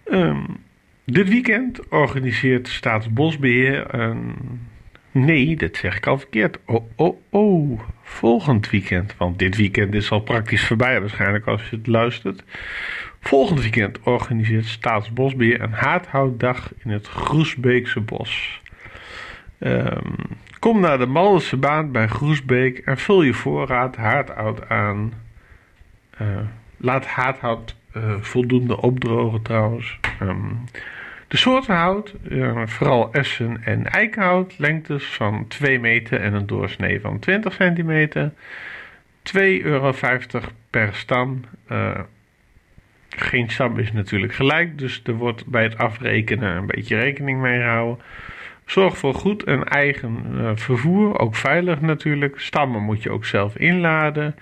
Ehm, dit weekend organiseert Staatsbosbeheer een... Nee, dat zeg ik al verkeerd. Oh, oh, oh. Volgend weekend. Want dit weekend is al praktisch voorbij waarschijnlijk als je het luistert. Volgend weekend organiseert Staatsbosbeheer een haardhoutdag in het Groesbeekse bos. Ehm, kom naar de Maldense baan bij Groesbeek en vul je voorraad haardhout aan. Eh, laat haardhout eh, voldoende opdrogen trouwens. Ehm, de soorten hout, eh, vooral essen en eikenhout, lengtes van 2 meter en een doorsnee van 20 centimeter. 2,50 euro per stam. Eh, geen stam is natuurlijk gelijk, dus er wordt bij het afrekenen een beetje rekening mee gehouden. Zorg voor goed en eigen eh, vervoer, ook veilig natuurlijk. Stammen moet je ook zelf inladen.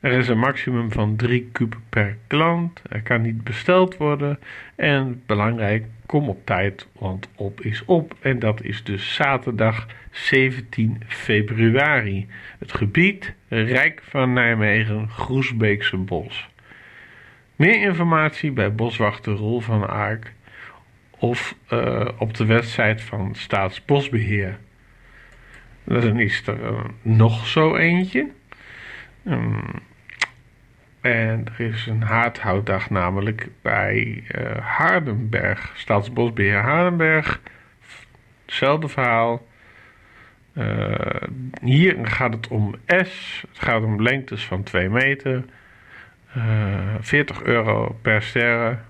Er is een maximum van 3 kub per klant. Er kan niet besteld worden. En belangrijk, kom op tijd, want op is op. En dat is dus zaterdag 17 februari. Het gebied Rijk van Nijmegen, Groesbeekse Bos. Meer informatie bij boswachter Roel van Aak of eh, op de website van Staatsbosbeheer. Dan is er eh, nog zo eentje. Ehm, en er is een haardhoutdag namelijk bij eh, Hardenberg, Staatsbosbeheer Hardenberg. Hetzelfde verhaal. Eh, hier gaat het om S. Het gaat om lengtes van 2 meter. Eh, 40 euro per sterren.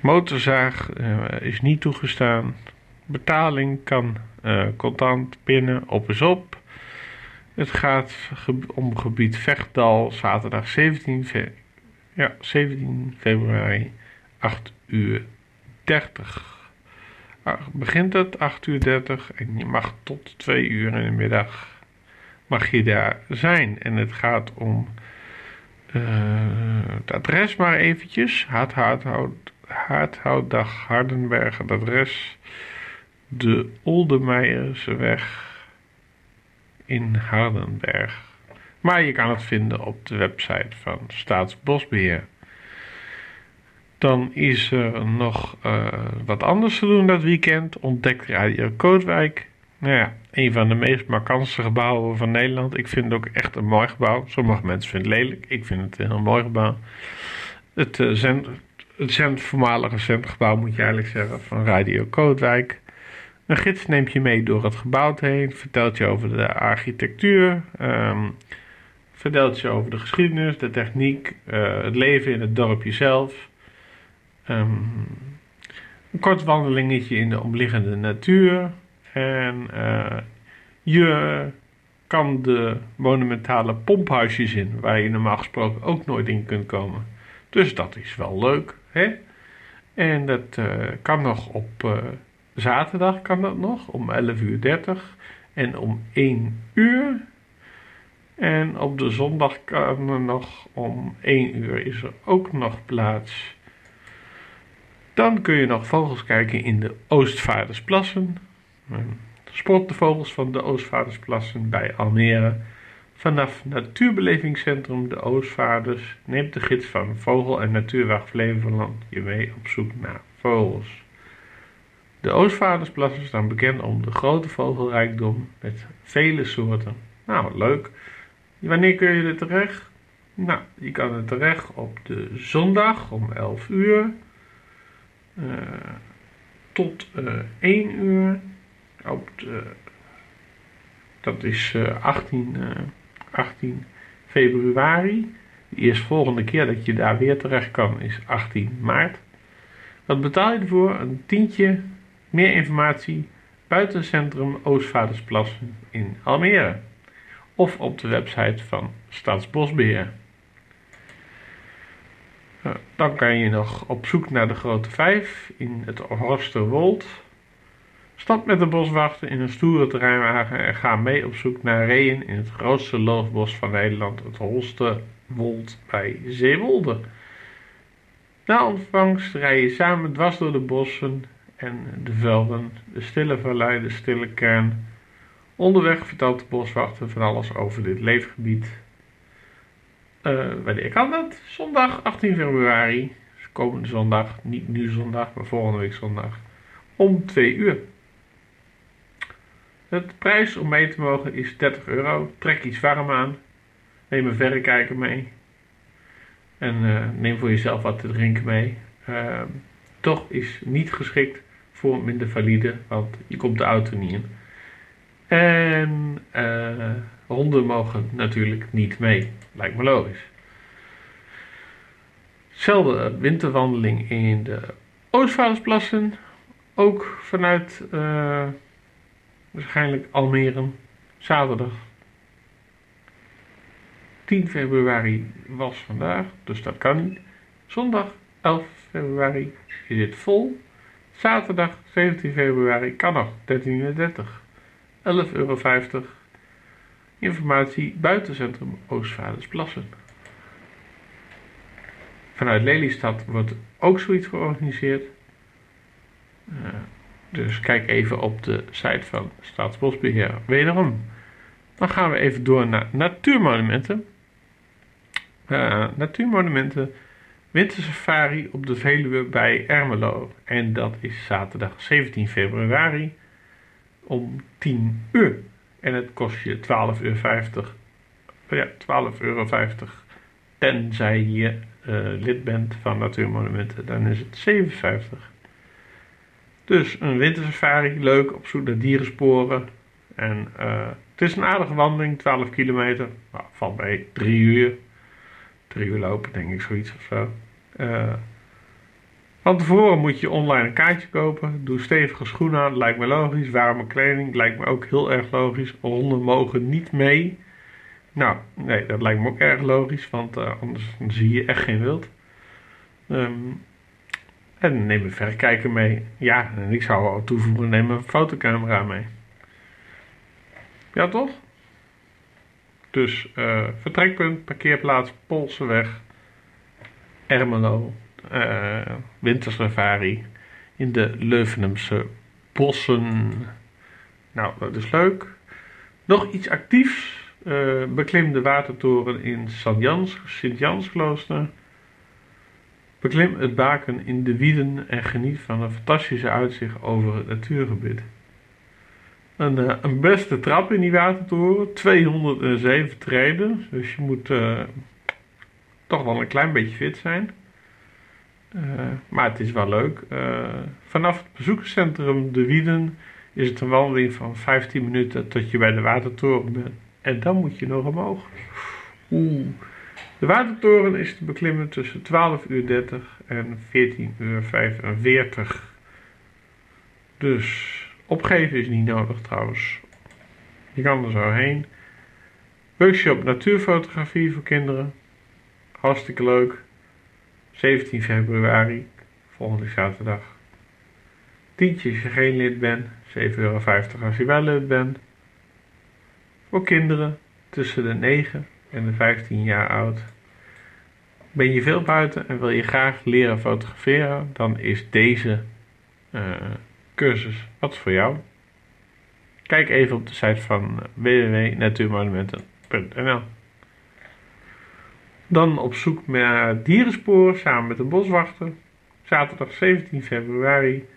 Motorzaag eh, is niet toegestaan. Betaling kan eh, contant pinnen op is op. Het gaat om gebied Vechtdal, zaterdag 17, fe- ja, 17 februari, 8 uur 30. Ah, Begint het 8 uur 30 en je mag tot 2 uur in de middag mag je daar zijn. En het gaat om eh, het adres maar eventjes. Haardhout, Haardhoutdag Hardenberg, het adres. De Oldemeijerseweg in Hardenberg. Maar je kan het vinden op de website van Staatsbosbeheer. Dan is er nog eh, wat anders te doen dat weekend. Ontdekt Radio Kootwijk. Nou ja, een van de meest markantste gebouwen van Nederland. Ik vind het ook echt een mooi gebouw. Sommige mensen vinden het lelijk. Ik vind het een heel mooi gebouw. Het, zend, het zend, voormalige zendgebouw moet je eigenlijk zeggen van Radio Kootwijk. Een gids neemt je mee door het gebouw heen, vertelt je over de architectuur, ehm, vertelt je over de geschiedenis, de techniek, eh, het leven in het dorpje zelf. Ehm, een kort wandelingetje in de omliggende natuur. En eh, je kan de monumentale pomphuisjes in, waar je normaal gesproken ook nooit in kunt komen. Dus dat is wel leuk, hè? En dat eh, kan nog op zaterdag kan dat nog om 11 uur 30 en om 1 uur. En op de zondag kan er nog om 1 uur is er ook nog plaats. Dan kun je nog vogels kijken in de Oostvaardersplassen. Spot de vogels van de Oostvaardersplassen bij Almere. Vanaf Natuurbelevingscentrum De Oostvaarders neemt de gids van Vogel- en Natuurwacht Flevoland je mee op zoek naar vogels. De Oostvaardersplassen staan bekend om de grote vogelrijkdom met vele soorten. Nou, leuk. Wanneer kun je er terecht? Nou, je kan er terecht op de zondag om 11 uur eh, tot eh 1 uur. Op dat is eh, 18, eh, 18 februari. De eerstvolgende keer dat je daar weer terecht kan is 18 maart. Wat betaal je ervoor? Een tientje. Meer informatie buitencentrum Oostvaardersplassen in Almere. Of op de website van Staatsbosbeheer. Eh, Dan kan je nog op zoek naar de grote vijf in het Horsterwold. Stap met de boswachter in een stoere terreinwagen en ga mee op zoek naar reeën in het grootste loofbos van Nederland, het Holste Wold bij Zeewolde. Na ontvangst rij je samen dwars door de bossen en de velden, de stille vallei, de stille kern. Onderweg vertelt de boswachter van alles over dit leefgebied. Eh, wanneer kan dat? Zondag 18 februari. Dus komende zondag, niet nu zondag, maar volgende week zondag. Om 2 uur. De prijs om mee te mogen is 30 euro. Trek iets warm aan. Neem een verrekijker mee. En eh, neem voor jezelf wat te drinken mee. Ehm, toch is niet geschikt voor minder valide, want je komt de auto niet in. En eh, honden mogen natuurlijk niet mee. Lijkt me logisch. Zelfde winterwandeling in de Oostvaardersplassen. Ook vanuit eh, waarschijnlijk Almere. Zaterdag 10 februari was vandaag, dus dat kan niet. Zondag 11 februari is het vol. Zaterdag 17 februari kan nog 13,30 11,50 euro. Informatie buitencentrum Oostvaardersplassen. Vanuit Lelystad wordt ook zoiets georganiseerd. Uh, dus kijk even op de site van Staatsbosbeheer. Wederom. Dan gaan we even door naar natuurmonumenten. Uh, natuurmonumenten Wintersafari op de Veluwe bij Ermelo. En dat is zaterdag 17 februari om 10 uur. En het kost je 12,50 euro. Ja, 12,50 euro. Tenzij je uh, lid bent van Natuurmonumenten, dan is het 7,50. Dus een wintersafari, leuk, op zoek naar dierensporen. En uh, het is een aardige wandeling, 12 kilometer. Valt bij 3 uur. 3 uur lopen, denk ik, zoiets of zo. Uh, van tevoren moet je online een kaartje kopen. Doe stevige schoenen aan, lijkt me logisch. Warme kleding, lijkt me ook heel erg logisch. Honden mogen niet mee. Nou, nee, dat lijkt me ook erg logisch, want uh, anders zie je echt geen wild. Um, en neem een verrekijker mee. Ja, en ik zou al toevoegen, neem een fotocamera mee. Ja, toch? Dus uh, vertrekpunt, parkeerplaats, Polseweg, Ermelo, uh, wintersafari in de Leuvenumse bossen. Nou, dat is leuk. Nog iets actiefs. Uh, beklim de watertoren in Sint-Jansklooster. Beklim het baken in de Wieden en geniet van een fantastische uitzicht over het natuurgebied. Een, uh, een beste trap in die watertoren, 207 treden, dus je moet uh, toch wel een klein beetje fit zijn. Uh, maar het is wel leuk. vanaf het bezoekerscentrum De Wieden is het een wandeling van 15 minuten tot je bij de watertoren bent. En dan moet je nog omhoog. Oeh. De watertoren is te beklimmen tussen 12.30 uur en 14.45 uur. Dus opgeven is niet nodig trouwens. Je kan er zo heen. Workshop natuurfotografie voor kinderen. Hartstikke leuk. 17 februari, volgende zaterdag. Tientje als je geen lid bent. 7,50 euro als je wel lid bent. Voor kinderen tussen de 9 en de 15 jaar oud. Ben je veel buiten en wil je graag leren fotograferen, dan is deze uh, cursus wat voor jou. Kijk even op de site van www.natuurmonumenten.nl. Dan op zoek naar dierensporen samen met een boswachter. Zaterdag 17 februari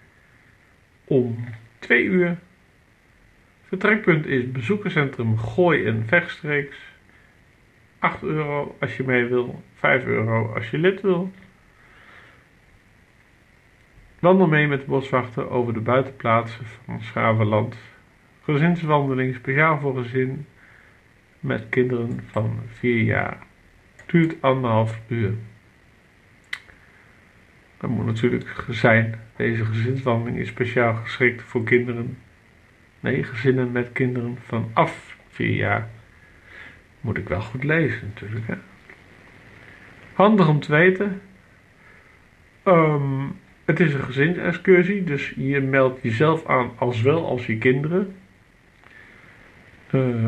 om 2 uur. Vertrekpunt is bezoekerscentrum Gooi en Vechtstreeks. 8 euro als je mee wil, 5 euro als je lid wil. Wandel mee met de boswachter over de buitenplaatsen van Schavenland. Gezinswandeling speciaal voor gezin met kinderen van 4 jaar. Duurt anderhalf uur. Dat moet natuurlijk zijn. Deze gezinswandeling is speciaal geschikt voor kinderen. Nee, gezinnen met kinderen vanaf 4 jaar. Moet ik wel goed lezen natuurlijk. Hè? Handig om te weten. Um, Het is een gezinsexcursie, dus je meldt jezelf aan als wel als je kinderen. Eh,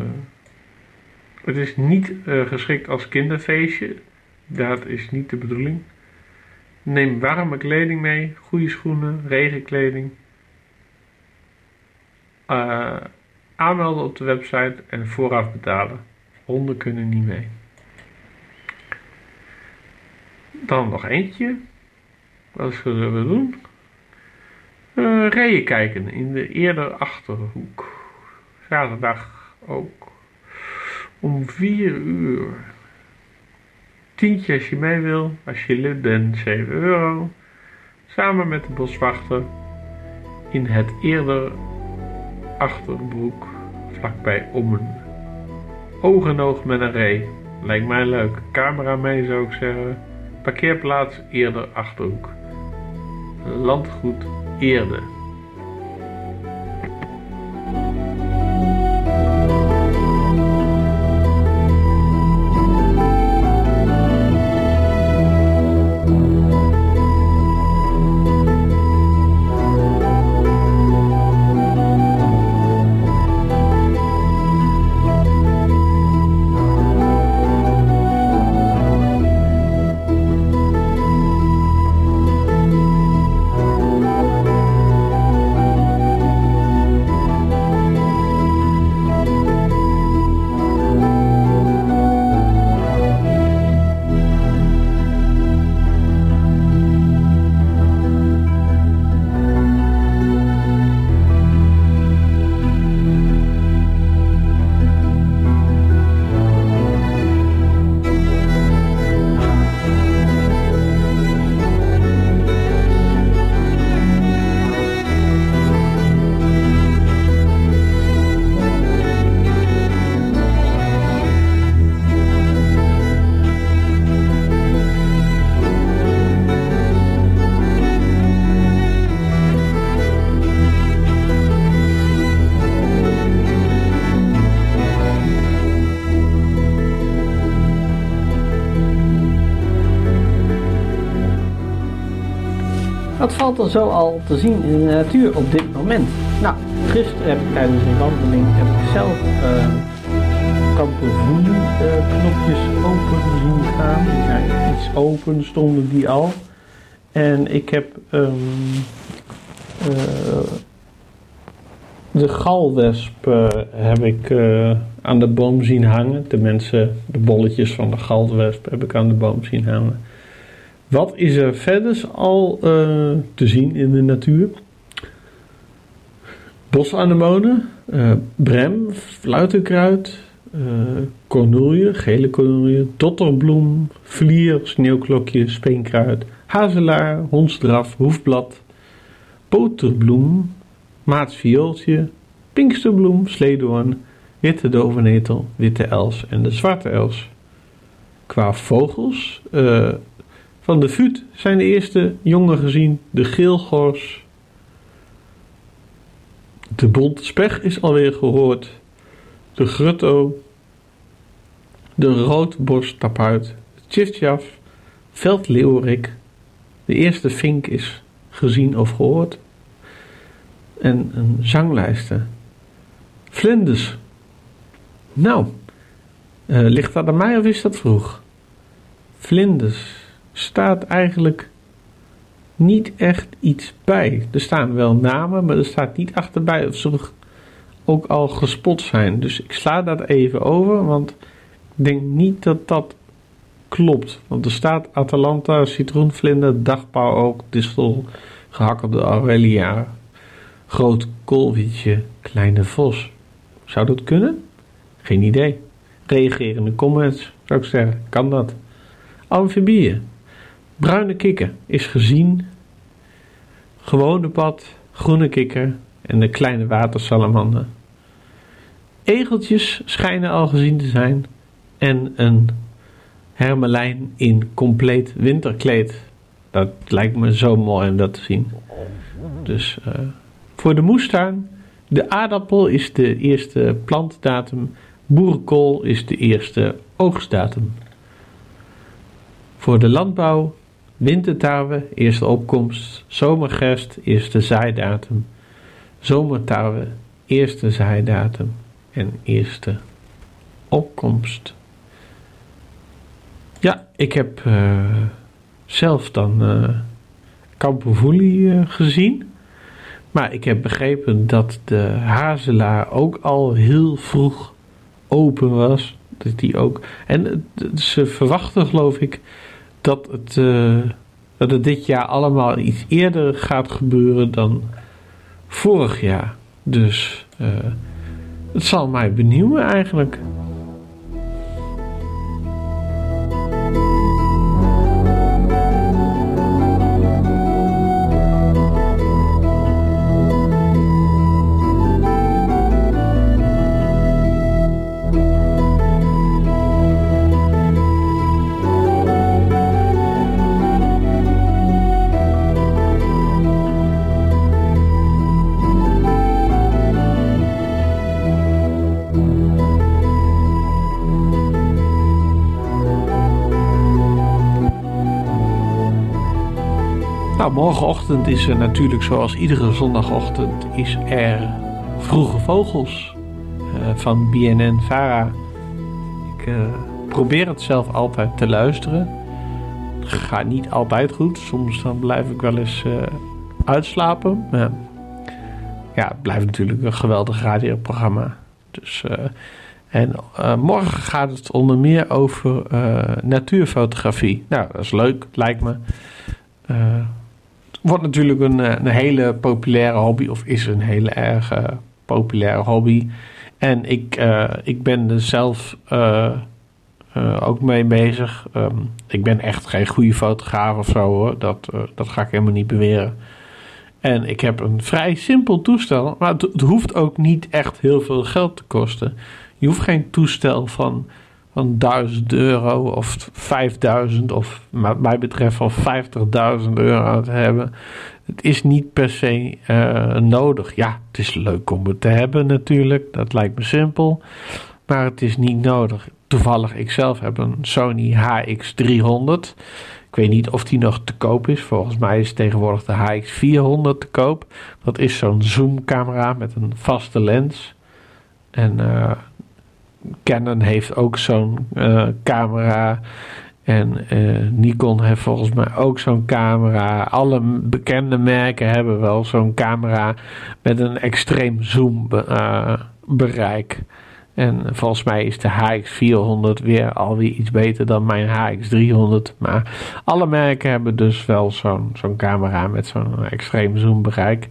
het is niet eh, geschikt als kinderfeestje. Dat is niet de bedoeling. Neem warme kleding mee, goede schoenen, regenkleding. Eh, aanmelden op de website en vooraf betalen. Honden kunnen niet mee. Dan nog eentje. Wat zullen we doen? Reeën kijken in de eerder achterhoek. Zaterdag ook. Om 4 uur. Tientje als je mee wil. Als je lid bent 7 euro. Samen met de boswachter. In het eerder Achterbroek. Vlakbij Ommen. Oog in oog met een ree. Lijkt mij leuk. Camera mee zou ik zeggen. Parkeerplaats eerder Achterhoek. Landgoed Eerde. Er zo al te zien in de natuur op dit moment? Nou, gisteren heb ik tijdens een wandeling heb ik zelf uh, knopjes open zien gaan. Zijn iets open, stonden die al. En ik heb eh, de galwesp heb ik aan de boom zien hangen. Tenminste, de bolletjes van de galwesp heb ik aan de boom zien hangen. Wat is er verder al eh, te zien in de natuur? Bosanemonen, eh brem, fluitenkruid, cornoelje, gele cornoelje, dotterbloem, vlier, sneeuwklokje, speenkruid, hazelaar, hondsdraf, hoefblad, boterbloem, maatsviooltje, pinksterbloem, sleedoorn, witte dovenetel, witte els en de zwarte els. Qua vogels, van de Vuut zijn de eerste jongen gezien, de geelgors. De bonte spech is alweer gehoord. De grutto. De roodborsttapuit. Tjiftjaf. Veldleeuwerik. De eerste vink is gezien of gehoord. En een zanglijsten. Vlinders. Nou, eh, ligt dat aan mij of is dat vroeg? Vlinders staat eigenlijk niet echt iets bij. Er staan wel namen, maar er staat niet achterbij of ze ook al gespot zijn. Dus ik sla dat even over, want ik denk niet dat dat klopt. Want er staat Atalanta, citroenvlinder, dagpauw ook, distel, gehakkelde aurelia, groot koolwietje, kleine vos. Zou dat kunnen? Geen idee. Reageer in de comments, zou ik zeggen. Kan dat? Amfibieën. Bruine kikker is gezien. Gewone pad, groene kikker en de kleine watersalamander. Egeltjes schijnen al gezien te zijn. En een hermelijn in compleet winterkleed. Dat lijkt me zo mooi om dat te zien. Dus uh, voor de moestuin. De aardappel is de eerste plantdatum. Boerenkool is de eerste oogstdatum. Voor de landbouw Wintertarwe, eerste opkomst. Zomergest, eerste zaaidatum. Zomertarwe, eerste zaaidatum. En eerste opkomst. Ja, ik heb eh, zelf dan uh, gezien. Maar ik heb begrepen dat de Hazelaar ook al heel vroeg open was. Dat die ook, en ze verwachten geloof ik dat het, dat het dit jaar allemaal iets eerder gaat gebeuren dan vorig jaar. Dus het zal mij benieuwen eigenlijk. Nou, morgenochtend is er natuurlijk zoals iedere zondagochtend is er Vroege Vogels uh, van BNN Vara. Ik uh, probeer het zelf altijd te luisteren. Het gaat niet altijd goed. Soms dan blijf ik wel eens uh, uitslapen. Maar ja, het blijft natuurlijk een geweldig radioprogramma. Dus, en morgen gaat het onder meer over natuurfotografie. Nou, dat is leuk, lijkt me wordt natuurlijk een, eh, een hele populaire hobby, of is een hele erg uh, populaire hobby. En ik, uh, ik ben er zelf ook mee bezig. Um, ik ben echt geen goede fotograaf of zo hoor, dat, dat ga ik helemaal niet beweren. En ik heb een vrij simpel toestel, maar het hoeft ook niet echt heel veel geld te kosten. Je hoeft geen toestel van van 1000 euro of 5000 of wat mij betreft van 50.000 euro te hebben. Het is niet per se uh, nodig. Ja, het is leuk om het te hebben natuurlijk. Dat lijkt me simpel. Maar het is niet nodig. Toevallig, ik zelf heb een Sony HX300. Ik weet niet of die nog te koop is. Volgens mij is tegenwoordig de HX400 te koop. Dat is zo'n zoomcamera met een vaste lens. En uh, Canon heeft ook zo'n uh, camera. En uh, Nikon heeft volgens mij ook zo'n camera. Alle bekende merken hebben wel zo'n camera met een extreem zoom uh, bereik. En volgens mij is de HX400 weer alweer iets beter dan mijn HX300. Maar alle merken hebben dus wel zo'n zo'n camera met zo'n extreem zoom bereik.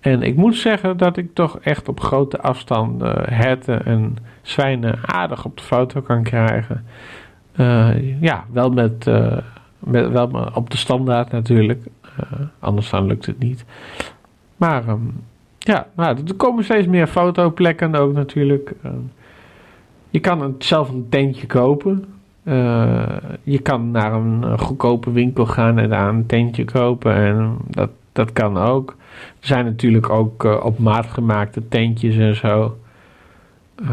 En ik moet zeggen dat ik toch echt op grote afstand uh, herten en zwijnen aardig op de foto kan krijgen. Uh, ja, wel met, met, wel op de standaard natuurlijk. anders dan lukt het niet. Maar um, ja, nou, er komen steeds meer fotoplekken ook natuurlijk. je kan zelf een tentje kopen. je kan naar een goedkope winkel gaan en daar een tentje kopen. En dat, dat kan ook. Er zijn natuurlijk ook uh, op maat gemaakte tentjes en zo. Uh,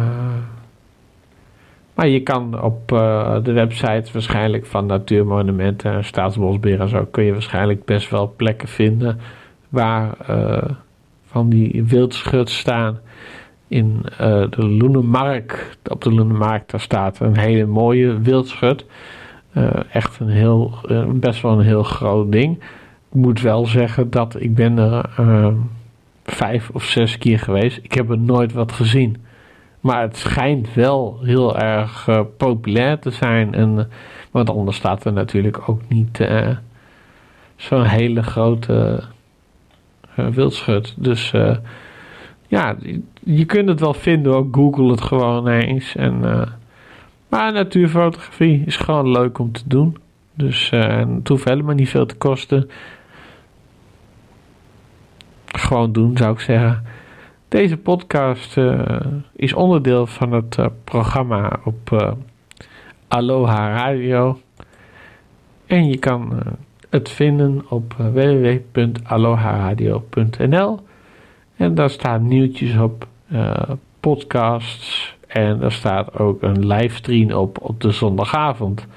maar je kan op uh, de website waarschijnlijk van Natuurmonumenten en Staatsbosbeheer en zo... kun je waarschijnlijk best wel plekken vinden waar van die wildschut staan. In de Loenenmark, op de Loenenmark, daar staat een hele mooie wildschut. echt een heel, best wel een heel groot ding moet wel zeggen dat ik ben er uh, vijf of zes keer geweest. Ik heb er nooit wat gezien. Maar het schijnt wel heel erg uh, populair te zijn. En, want anders staat er natuurlijk ook niet uh, zo'n hele grote wildschut. Dus ja, je kunt het wel vinden. Ook Google het gewoon eens. En, maar natuurfotografie is gewoon leuk om te doen. Dus het hoeft helemaal niet veel te kosten gewoon doen, zou ik zeggen. Deze podcast uh, is onderdeel van het uh, programma op uh, Aloha Radio. En je kan het vinden op www.aloharadio.nl. En daar staan nieuwtjes op, podcasts. En er staat ook een livestream op op de zondagavond.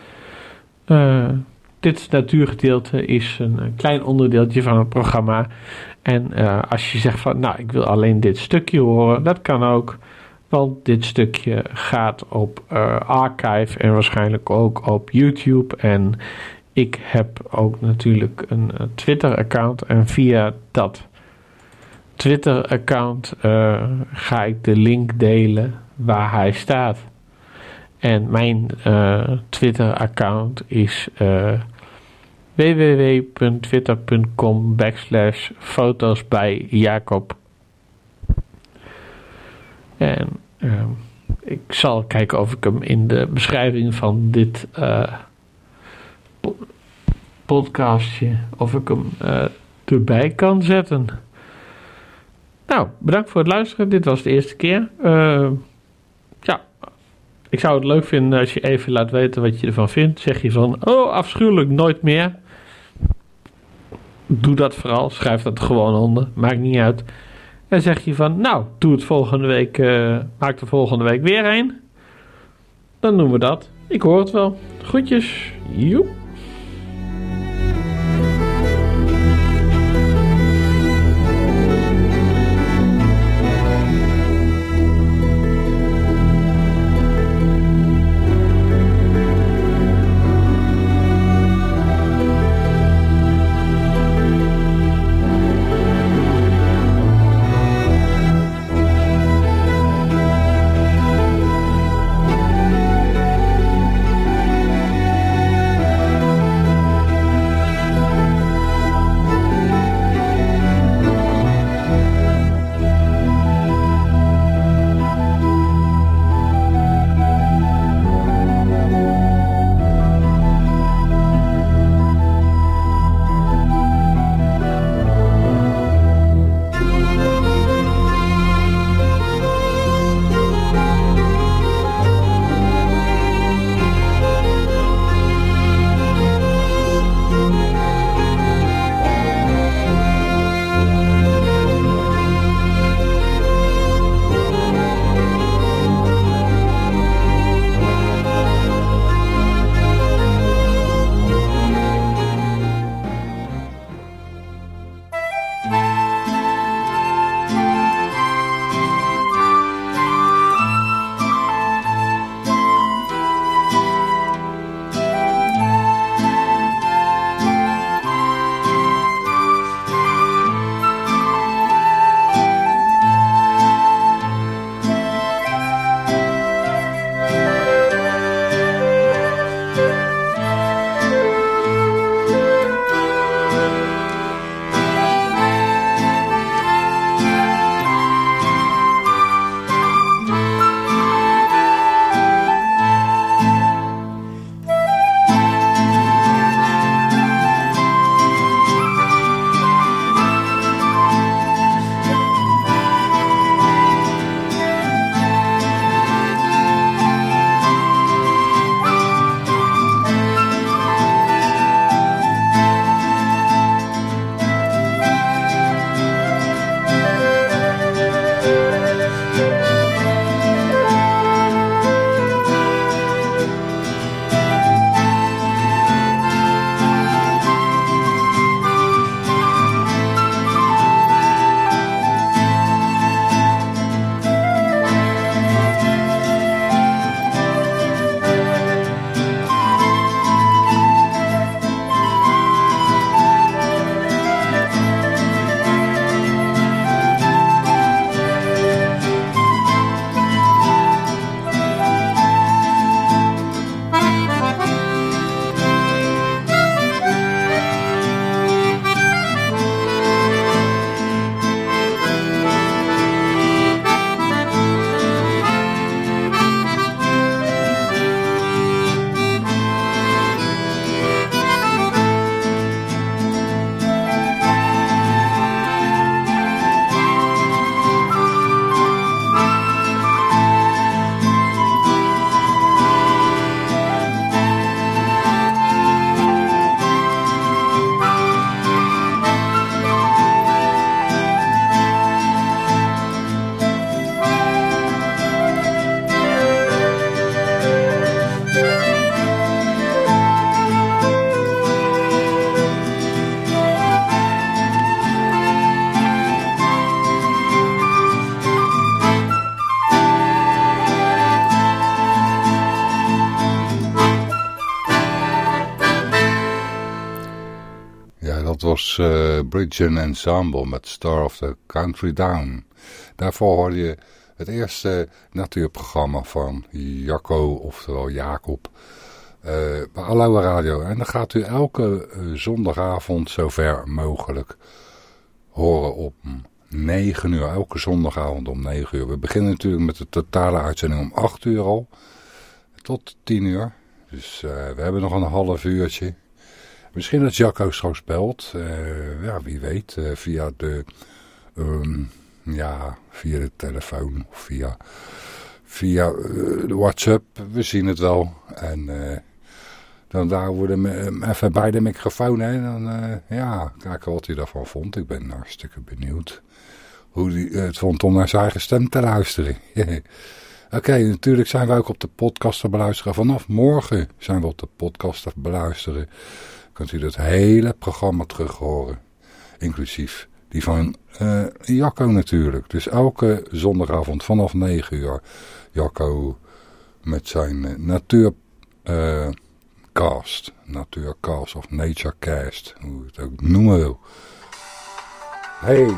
dit natuurgedeelte is een, een klein onderdeeltje van het programma. En eh, als je zegt van, nou, ik wil alleen dit stukje horen, dat kan ook. Want dit stukje gaat op eh, archive en waarschijnlijk ook op YouTube. En ik heb ook natuurlijk een eh, Twitter-account. En via dat Twitter-account ga ik de link delen waar hij staat. En mijn Twitter-account is www.twitter.com backslash foto's bij Jacob. En ehm, ik zal kijken of ik hem in de beschrijving van dit eh, po- podcastje, of ik hem eh, erbij kan zetten. Nou, bedankt voor het luisteren. Dit was de eerste keer. Eh, ja, ik zou het leuk vinden als je even laat weten wat je ervan vindt. Zeg je van, oh afschuwelijk, nooit meer. Doe dat vooral. Schrijf dat gewoon onder. Maakt niet uit. En zeg je van, nou, doe het volgende week. eh, maak er volgende week weer een. Dan doen we dat. Ik hoor het wel. Groetjes. Joep. Bridgen Ensemble met Star of the Country Down. Daarvoor hoorde je het eerste natuurprogramma van Jacco, oftewel Jacob, uh, bij Aloha Radio. En dan gaat u elke uh, zondagavond zover mogelijk horen op 9 uur. Elke zondagavond om 9 uur. We beginnen natuurlijk met de totale uitzending om 8 uur al. Tot 10 uur. Dus uh, we hebben nog een half uurtje. Misschien dat Jacco straks belt. Uh, ja, wie weet. Uh, via de... Um, ja, via de telefoon of via, via de WhatsApp. We zien het wel. En dan daar worden even bij de microfoon. Hè. Dan ja, kijken wat hij daarvan vond. Ik ben hartstikke benieuwd hoe hij het vond om naar zijn eigen stem te luisteren. Oké, natuurlijk zijn we ook op de podcast te beluisteren. Vanaf morgen zijn we op de podcast te beluisteren. Kunt u het hele programma terug horen. Inclusief die van uh, Jacco natuurlijk. Dus elke zondagavond vanaf 9 uur. Jacco met zijn uh, natuurcast. Uh, natuurcast of naturecast. Hoe je het ook noemen wil. Hey,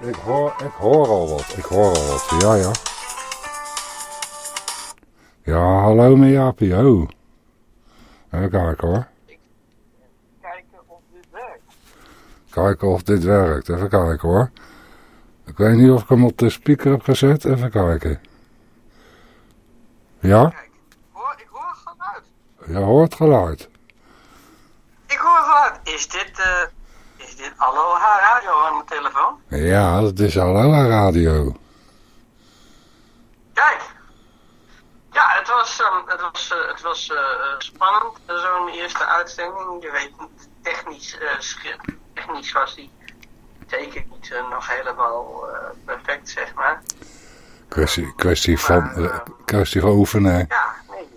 ik hoor, ik hoor al wat. Ik hoor al wat. Ja, ja. Ja, hallo met Jaapie, oh. Even kijken hoor. Kijken of dit werkt. Kijken of dit werkt, even kijken hoor. Ik weet niet of ik hem op de speaker heb gezet, even kijken. Ja? Kijk, hoor, ik hoor geluid. Je hoort geluid. Ik hoor geluid. Is dit, uh, is dit Aloha Radio aan mijn telefoon? Ja, dat is Aloha Radio. Kijk. Ja, het was, um, het was, uh, het was uh, spannend, zo'n eerste uitzending. Je weet, technisch, uh, technisch was die zeker niet nog helemaal perfect, zeg maar. Kwestie, kwestie, van, maar, kwestie van oefenen. Ja, nee.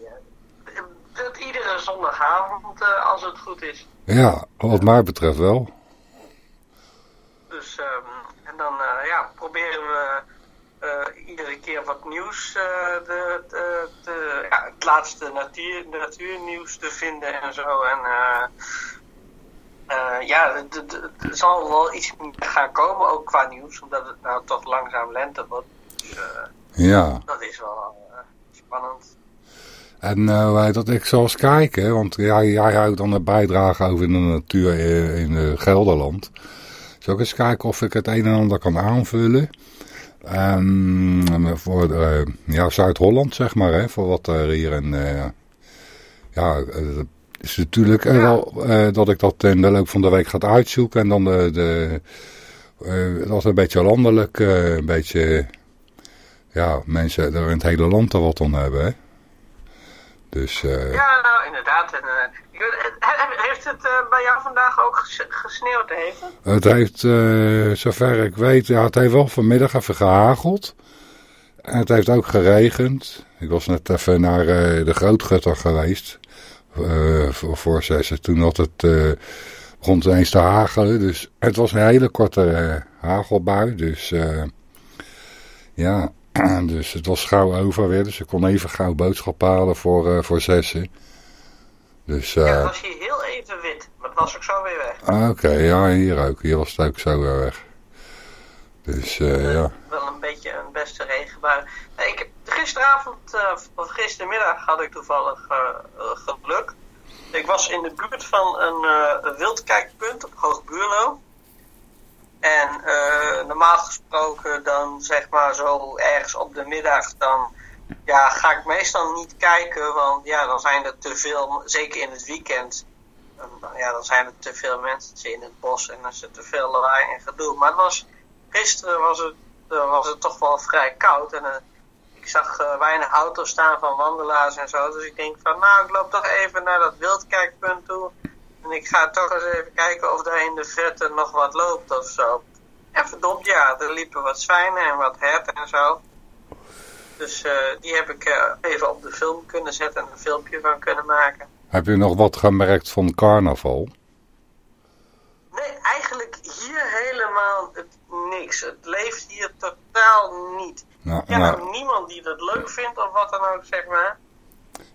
dat iedere zondagavond, als het goed is. Ja, wat mij betreft wel. Dus, um, en dan ja, proberen we... Iedere keer wat nieuws, de, de, de, ja, het laatste natuur, natuurnieuws te vinden en zo. En uh, ja, er zal wel iets gaan komen, ook qua nieuws, omdat het nou toch langzaam lente wordt. Dus, ja. Dat is wel spannend. En wij dat ik zal eens kijken, want ja, jij houdt dan een bijdrage over de natuur in, Gelderland. Zal ik eens kijken of ik het een en ander kan aanvullen? Um, voor ja, Zuid-Holland, zeg maar, hè, voor wat er hier in... Ja, is natuurlijk ja. wel dat ik dat in de loop van de week ga uitzoeken. En dan de, de, dat een beetje landelijk, een beetje... Ja, mensen er in het hele land er wat aan hebben, hè. Dus... ja, nou, inderdaad. En, heeft het uh, bij jou vandaag ook gesneeuwd even? Het heeft, uh, zover ik weet, ja, het heeft wel vanmiddag even gehageld. En het heeft ook geregend. Ik was net even naar uh, de Grootgutter geweest. Voor, voor zessen. Toen had het, begon het eens te hagelen. Dus het was een hele korte hagelbui. Dus ja, dus het was gauw over weer. Dus ik kon even gauw boodschap halen voor, voor zessen. Dus. Ja, het was hier heel even wit, maar het was ook zo weer weg. Ah, Oké, okay, ja, hier ook. Hier was het ook zo weer weg. Dus, uh, ja. Wel een beetje een beste regenbui. Ik heb, gisteravond, of gistermiddag had ik toevallig geluk. Ik was in de buurt van een wildkijkpunt op Hoogbuurlo. En normaal gesproken dan zeg maar zo ergens op de middag dan ja, ga ik meestal niet kijken, want ja, dan zijn er te veel, zeker in het weekend, ja, dan zijn er te veel mensen in het bos en dan is er te veel lawaai en gedoe. Maar was, gisteren was het, was het toch wel vrij koud en ik zag uh, weinig auto's staan van wandelaars en zo. Dus ik denk van, nou, ik loop toch even naar dat wildkijkpunt toe en ik ga toch eens even kijken of daar in de verte nog wat loopt of zo. En verdomd, ja, er liepen wat zwijnen en wat herten en zo. Dus uh, die heb ik uh, even op de film kunnen zetten en een filmpje van kunnen maken. Heb je nog wat gemerkt van carnaval? Nee, eigenlijk hier helemaal het, niks. Het leeft hier totaal niet. Ik heb nou, niemand die dat leuk vindt of wat dan ook, zeg maar.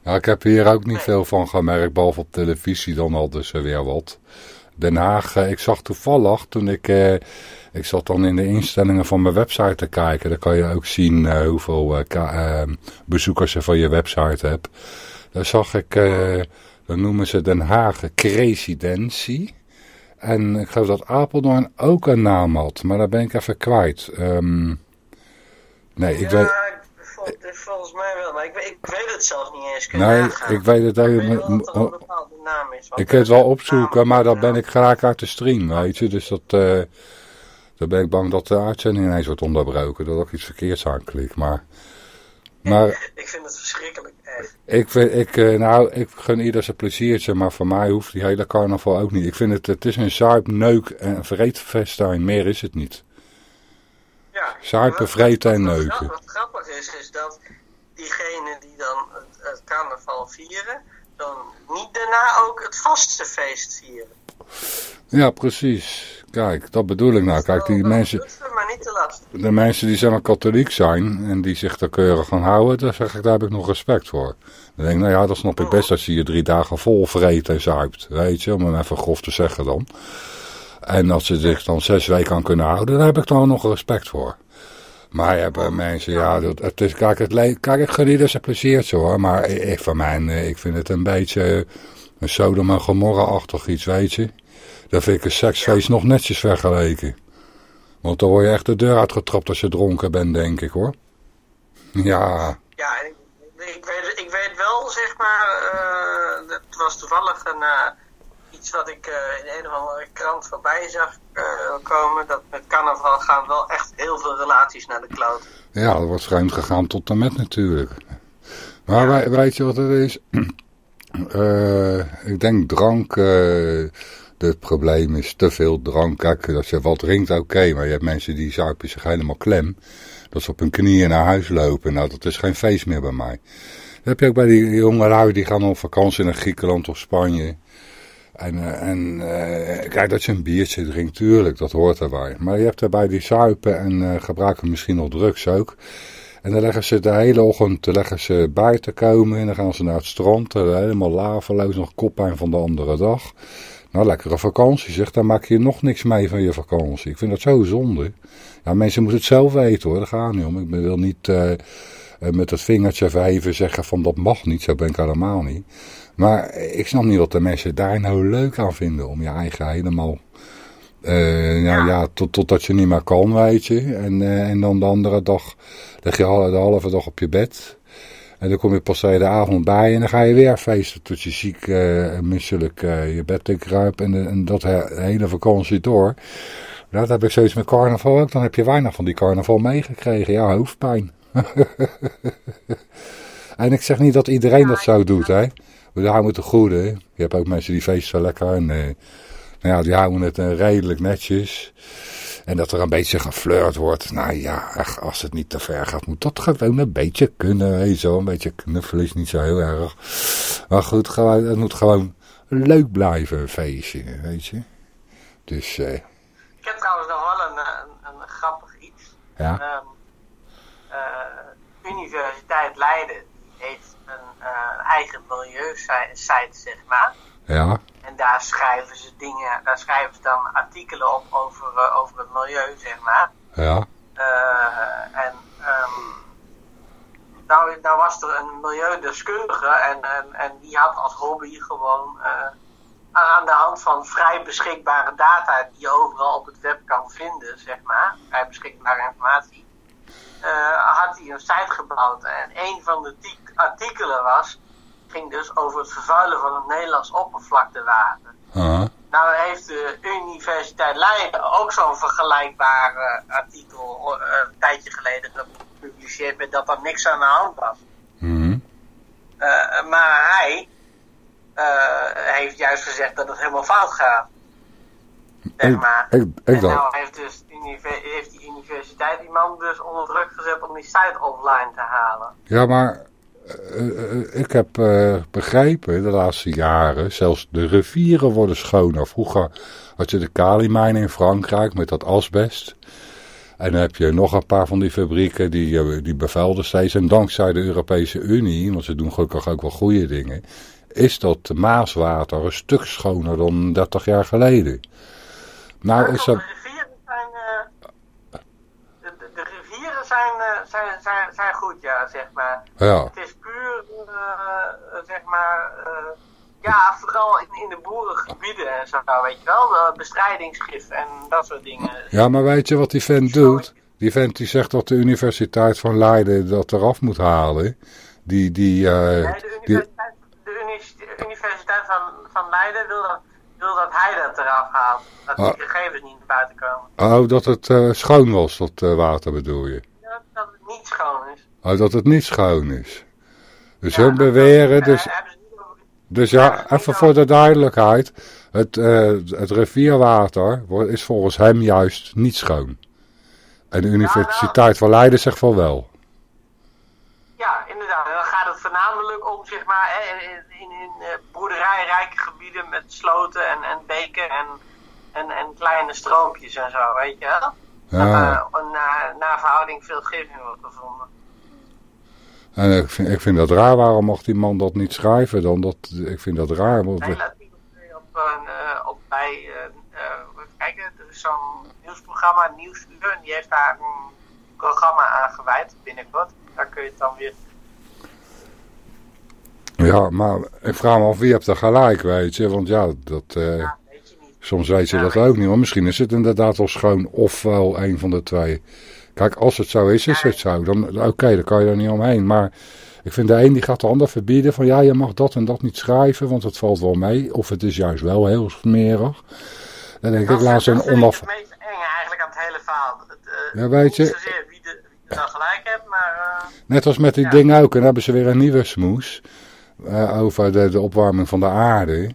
Ja, ik heb hier ook niet nee. veel van gemerkt, behalve op televisie dan al dus weer wat. Den Haag, eh, ik zag toevallig toen ik, eh, ik zat dan in de instellingen van mijn website te kijken. Dan kan je ook zien eh, hoeveel eh, eh, bezoekers je van je website hebt. Daar zag ik, eh dan noemen ze Den Haag Residentie. En ik geloof dat Apeldoorn ook een naam had, maar daar ben ik even kwijt. Ehm, nee, ik ja, weet... vol- volgens mij wel, maar ik, weet- ik weet het zelfs niet eens. Nee, nagaan. ik weet het niet. een bepaalde naam is. want Ik kan het wel opzoeken, maar dan ben ik graag uit de stream, weet je. Dus dat, eh, dan ben ik bang dat de uitzending ineens wordt onderbroken. Dat ik iets verkeerds aanklik. Maar, maar Ik vind het verschrikkelijk, echt. ik, vind, ik, eh, nou, ik gun ieder zijn pleziertje, maar voor mij hoeft die hele carnaval ook niet. Ik vind het, het is een zuip, neuk en vreedfestijn. Meer is het niet. Ja. Vreten en wat- wat neuken. Wat grappig is, is dat diegenen die dan het, het carnaval vieren, dan niet daarna ook het vaste feest vieren. Ja, precies. Kijk, dat bedoel ik nou. Kijk, die mensen... lusten, maar niet te lastig. De mensen die maar katholiek zijn en die zich daar keurig gaan houden, daar zeg ik, daar heb ik nog respect voor. Dan denk ik, nou ja, dat snap ik best als je je drie dagen vol vreet en zuipt, weet je, om hem even grof te zeggen dan. En als ze zich dan zes weken aan kunnen houden, daar heb ik dan nog respect voor. Maar je hebt eh, mensen, ja, dat, het is, kijk, het kijk, ik gun ieder zijn pleziertje hoor, maar ik, van mij, eh, ik vind het een beetje eh, een Sodom en Gomorra-achtig iets, weet je. Daar vind ik een seksfeest nog netjes vergeleken. Want dan word je echt de deur uitgetrapt als je dronken bent, denk ik hoor. Ja, Ja, ik, weet, ik weet wel, zeg maar, eh het was toevallig een, eh, iets wat ik eh, in een of andere krant voorbij zag eh, komen, dat met carnaval gaan wel echt heel veel relaties naar de kloot. ja, er wordt vreemd gegaan tot en met natuurlijk. Maar wij- weet je wat het is? Eh, ik denk drank, het probleem is te veel drank. Kijk, als je wat drinkt, oké, maar je hebt mensen die zuipen zich helemaal klem. Dat ze op hun knieën naar huis lopen. Nou, dat is geen feest meer bij mij. Dat heb je ook bij die jonge lui die gaan op vakantie naar Griekenland of Spanje. En, eh, eh, kijk, dat je een biertje drinkt, tuurlijk, dat hoort erbij. Maar je hebt daarbij die zuipen en eh, gebruiken misschien nog drugs ook. En dan leggen ze de hele ochtend leggen ze bij te komen. En dan gaan ze naar het strand. helemaal laveloos, nog koppijn van de andere dag. Nou, lekkere vakantie zeg. Dan maak je nog niks mee van je vakantie. Ik vind dat zo zonde. Ja, mensen moeten het zelf weten hoor. Daar gaat niet om. Ik wil niet met het vingertje even zeggen van dat mag niet. Zo ben ik helemaal niet. Maar ik snap niet wat de mensen daar nou leuk aan vinden. Om je eigen helemaal... eh nou ja, tot, totdat je niet meer kan, weet je. En, eh, en dan de andere dag leg je de halve dag op je bed. En dan kom je pas de avond bij en dan ga je weer feesten tot je ziek eh, en misselijk je bed in kruipt. En, dat he- hele vakantie door. Dat heb ik zoiets met carnaval ook. Dan heb je weinig van die carnaval meegekregen. Ja, hoofdpijn. en ik zeg niet dat iedereen dat zo doet, hè. We houden het goede. hè. Je hebt ook mensen die feesten lekker en... eh, nou ja, die houden het eh, redelijk netjes. En dat er een beetje geflirt wordt. Nou ja, echt, als het niet te ver gaat, moet dat gewoon een beetje kunnen. Je wel. Een beetje knuffelen is niet zo heel erg. Maar goed, gewoon, het moet gewoon leuk blijven, een feestje. Weet je. Dus, eh, Ik heb trouwens nog wel een, een, een grappig iets. ja. Ehm, eh, Universiteit Leiden die heeft een eh, eigen milieu-site, zeg maar. Ja. En daar schrijven ze dingen, daar schrijven ze dan artikelen op over, eh, over het milieu, zeg maar. Ja. Eh, en ehm, nou, nou was er een milieudeskundige en, en, en die had als hobby gewoon eh, aan de hand van vrij beschikbare data die je overal op het web kan vinden, zeg maar, vrij beschikbare informatie, had hij een site gebouwd. En een van de artikelen was, ging dus over het vervuilen van het Nederlands oppervlaktewater. Uh-huh. Nou heeft de Universiteit Leiden ook zo'n vergelijkbaar artikel eh, een tijdje geleden gepubliceerd met dat er niks aan de hand was. Mhm. Eh, maar hij eh, heeft juist gezegd dat het helemaal fout gaat. Zeg maar. ik, ik en nou heeft, dus heeft die universiteit die man dus onder druk gezet om die site offline te halen. Ja, maar ik heb eh, begrepen de laatste jaren, zelfs de rivieren worden schoner. Vroeger had je de kalimijn in Frankrijk met dat asbest. En dan heb je nog een paar van die fabrieken die, eh, die bevuilden steeds. En dankzij de Europese Unie, want ze doen gelukkig ook wel goede dingen, is dat maaswater een stuk schoner dan 30 jaar geleden. Nou is dat... rivieren zijn, eh, de, de, de rivieren zijn, eh, zijn, zijn, goed, ja, zeg maar. Ja, Het is puur, eh, zeg maar, eh, ja, vooral in, in de boerengebieden en zo, weet je wel. eh, bestrijdingsgif en dat soort dingen. ja, maar weet je wat die vent doet? Die vent die zegt dat de Universiteit van Leiden dat eraf moet halen. Die, die, eh, Nee, de universiteit, de uni- universiteit van, van Leiden wil dat, wil dat hij dat eraf haalt. Dat Ah. die gegevens niet naar buiten komen. oh, dat het eh, schoon was, dat eh, water bedoel je? Dat, dat het niet schoon is. Oh, dat het niet schoon is. Dus Ja, hun beweren, dus, dus ja, even voor de duidelijkheid. Het, eh, het rivierwater is volgens hem juist niet schoon. En de Universiteit van Leiden zegt van wel. Ja, inderdaad. En dan gaat het voornamelijk om, zeg maar, in, in, in eh, boerderijrijke gebieden met sloten en, en beken en, en, en kleine stroompjes en zo, weet je wel? Ja. Er na, na verhouding veel wordt gevonden. En ik vind, ik vind dat raar, waarom mag die man dat niet schrijven dan? Dat, ik vind dat raar. Want, Heel artikel op, een, eh, op bij, eh, eh, even kijken, er is zo'n nieuwsprogramma, Nieuwsuur, en die heeft daar een programma aan gewijd binnenkort. Daar kun je het dan weer... ja, maar ik vraag me af wie hebt er gelijk, weet je. Want ja, dat, eh, Ja, niet. Soms weet Ja, dat ook niet. Maar misschien is het inderdaad wel schoon of wel een van de twee. Kijk, als het zo is, is het zo. Dan, Oké, dan kan je er niet omheen. Maar ik vind de een die gaat de ander verbieden. Van ja, je mag dat en dat niet schrijven, want het valt wel mee. Of het is juist wel heel smerig. Dan denk ik, Dat, laat dat een ik onaf... het meest enge eigenlijk aan het hele verhaal. Het, eh, Ja, weet je- wie, de, wie gelijk hebt, maar... eh, Net als met die Ja. dingen ook. En dan hebben ze weer een nieuwe smoes. eh, over de, de opwarming van de aarde.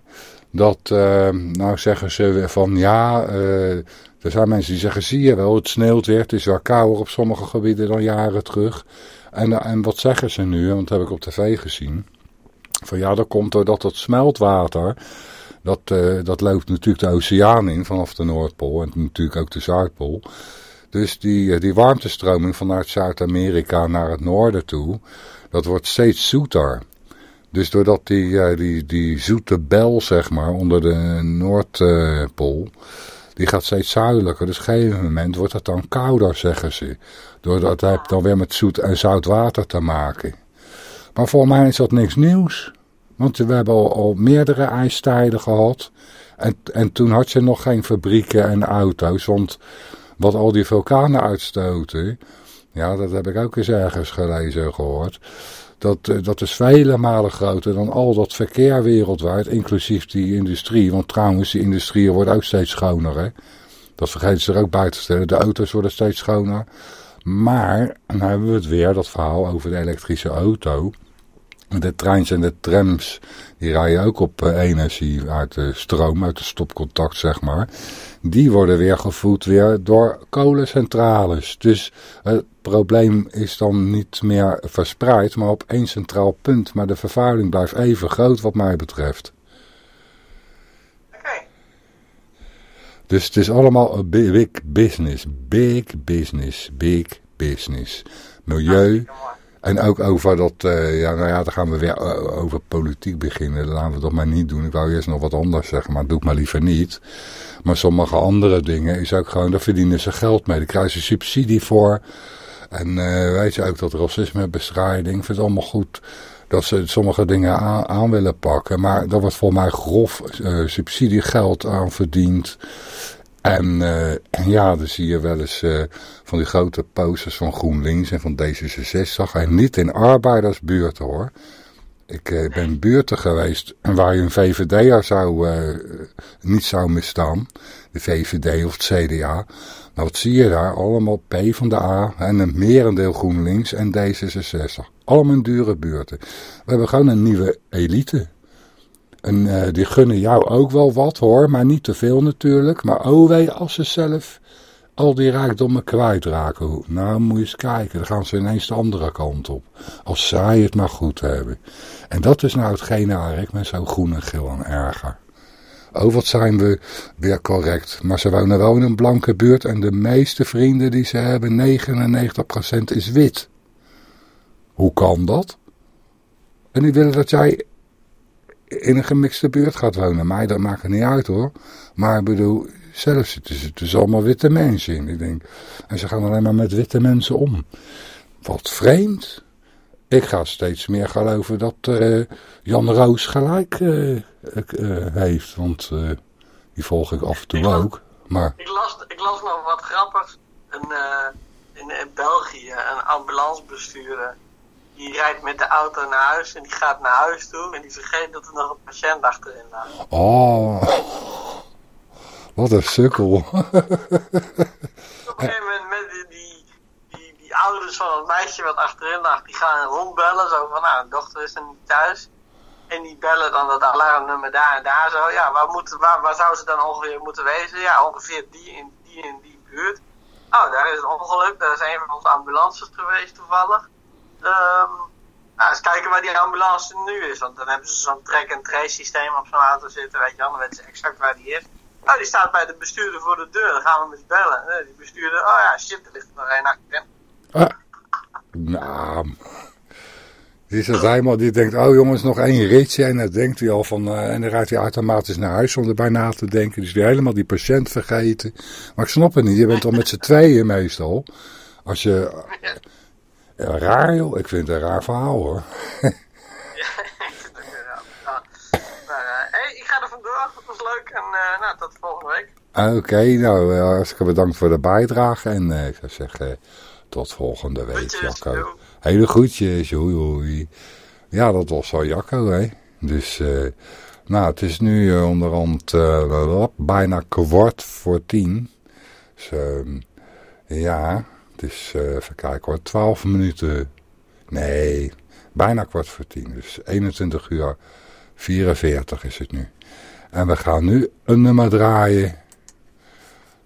Dat, eh, nou zeggen ze van ja, eh, er zijn mensen die zeggen, zie je wel, het sneeuwt weer. Het is wel kouder op sommige gebieden dan jaren terug. En, eh, en wat zeggen ze nu, want dat heb ik op tv gezien. Van ja, dat komt doordat het smeltwater, dat, dat loopt natuurlijk de oceaan in vanaf de Noordpool en natuurlijk ook de Zuidpool. Dus die, die warmtestroming vanuit Zuid-Amerika naar het noorden toe, dat wordt steeds zoeter. Dus doordat die, eh, die, die zoete bel, zeg maar, onder de Noordpool, die gaat steeds zuidelijker. Dus op een gegeven moment wordt het dan kouder, zeggen ze. Doordat het heeft dan weer met zoet en zout water te maken. Maar voor mij is dat niks nieuws. Want we hebben al, al meerdere ijstijden gehad. En, en toen had je nog geen fabrieken en auto's. Want wat al die vulkanen uitstoten, ja, dat heb ik ook eens ergens gelezen en gehoord. Dat, eh, dat is vele malen groter dan al dat verkeer wereldwijd, inclusief die industrie. Want trouwens, die industrieën worden ook steeds schoner. Hè? Dat vergeten ze er ook bij te stellen. De auto's worden steeds schoner. Maar, dan hebben we het weer, dat verhaal over de elektrische auto. De treins en de trams, die rijden ook op eh, energie uit de stroom, uit de stopcontact, zeg maar. Die worden weer gevoed weer door kolencentrales. Dus het probleem is dan niet meer verspreid, maar op één centraal punt. Maar de vervuiling blijft even groot wat mij betreft. Oké. Dus het is allemaal big business. Big business. Big business. Milieu. En ook over dat, eh, ja, nou ja, dan gaan we weer eh, over politiek beginnen. Laten we dat maar niet doen. Ik wou eerst nog wat anders zeggen, maar doe ik maar liever niet. Maar sommige andere dingen is ook gewoon, daar verdienen ze geld mee. Daar krijgen ze subsidie voor. En eh, weet je ook dat racismebestrijding, ik vind het allemaal goed dat ze sommige dingen aan, willen pakken. Maar daar wordt volgens mij grof eh, subsidiegeld aan verdiend. En, eh, en ja, dan zie je wel eens van die grote posters van GroenLinks en van D66. En niet in arbeidersbuurten hoor. Ik ben buurten geweest waar je een VVD'er zou, niet zou misstaan. De VVD of het CDA. Maar wat zie je daar? Allemaal P van de A en een merendeel GroenLinks en D66. Allemaal dure buurten. We hebben gewoon een nieuwe elite. En eh, die gunnen jou ook wel wat hoor, maar niet te veel natuurlijk. Maar oh wee, als ze zelf al die rijkdommen kwijtraken. Nou, moet je eens kijken, dan gaan ze ineens de andere kant op. Als zij het maar goed hebben. En dat is nou hetgene waar ik me zo groen en geel aan erger. Oh, wat zijn we weer correct. Maar ze wonen wel in een blanke buurt en de meeste vrienden die ze hebben, 99% is wit. Hoe kan dat? En die willen dat jij in een gemixte buurt gaat wonen. Mij dat maakt niet uit hoor. Maar ik bedoel, zelf zitten ze dus allemaal witte mensen in. Ik denk, en ze gaan alleen maar met witte mensen om. Wat vreemd. Ik ga steeds meer geloven dat eh, Jan Roos gelijk eh, eh, heeft. Want die volg ik af en toe ook. Maar Ik las, ik las nog wat grappigs. Een, in, in België, een ambulancebestuurder. Die rijdt met de auto naar huis en die gaat naar huis toe. En die vergeet dat er nog een patiënt achterin lag. Oh, wat een sukkel. Op een gegeven moment met die ouders van het meisje wat achterin lag, die gaan rondbellen. Zo van, nou, dochter is er niet thuis. En die bellen dan dat alarmnummer daar en daar zo. Ja, waar, moet, waar, waar zou ze dan ongeveer moeten wezen? Ja, ongeveer die in die in die buurt. Oh, daar is een ongeluk. Daar is een van onze ambulances geweest toevallig. Ehm nou, eens kijken waar die ambulance nu is. Want dan hebben ze zo'n track-and-trace systeem op zo'n auto zitten. Weet je dan weten ze exact waar die is. Oh, die staat bij de bestuurder voor de deur. Dan gaan we hem eens bellen. Eh, Die bestuurder, oh ja, shit, er ligt nog één achterin. Ah, nou, die, is het helemaal, die denkt, oh jongens, nog één ritje. En dan denkt hij al van, eh, en dan rijdt hij automatisch naar huis om erbij na te denken. Dus die helemaal die patiënt vergeten. Maar ik snap het niet, je bent al met z'n tweeën meestal. Als je, ja, raar joh, ik vind het een raar verhaal hoor. Ja, ja. Maar, eh, hey, ik ga er vandoor. Dat was leuk. En eh, nou, tot volgende week. Oké, nou, eh, hartstikke bedankt voor de bijdrage. En eh, ik zou zeggen, tot volgende week, Jacco. Hele groetjes, hoi hoi. Ja, dat was al Jacco, hè. Dus, eh, nou, het is nu eh, onderhand eh, bijna kwart voor tien. Dus, ehm, ja, het is, even kijken hoor, twaalf minuten. Nee, bijna kwart voor tien. Dus 21 uur 44 is het nu. En we gaan nu een nummer draaien.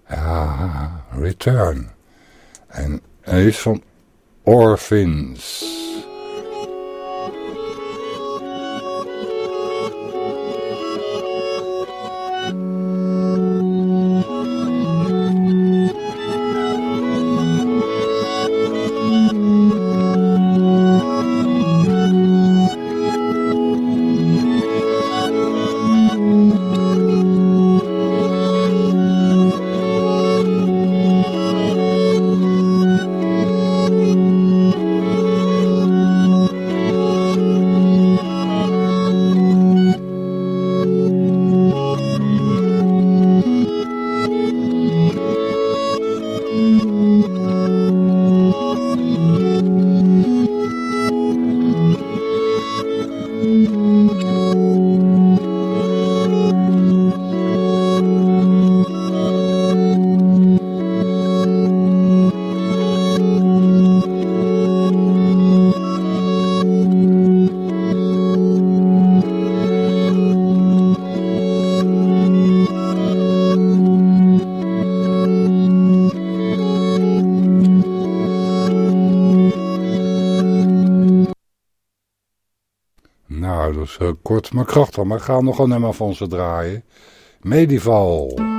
Ja, Return. En hij is van Orphans. Is eh, kort maar krachtig. Maar ik ga nog een nummer van ze draaien. Medieval.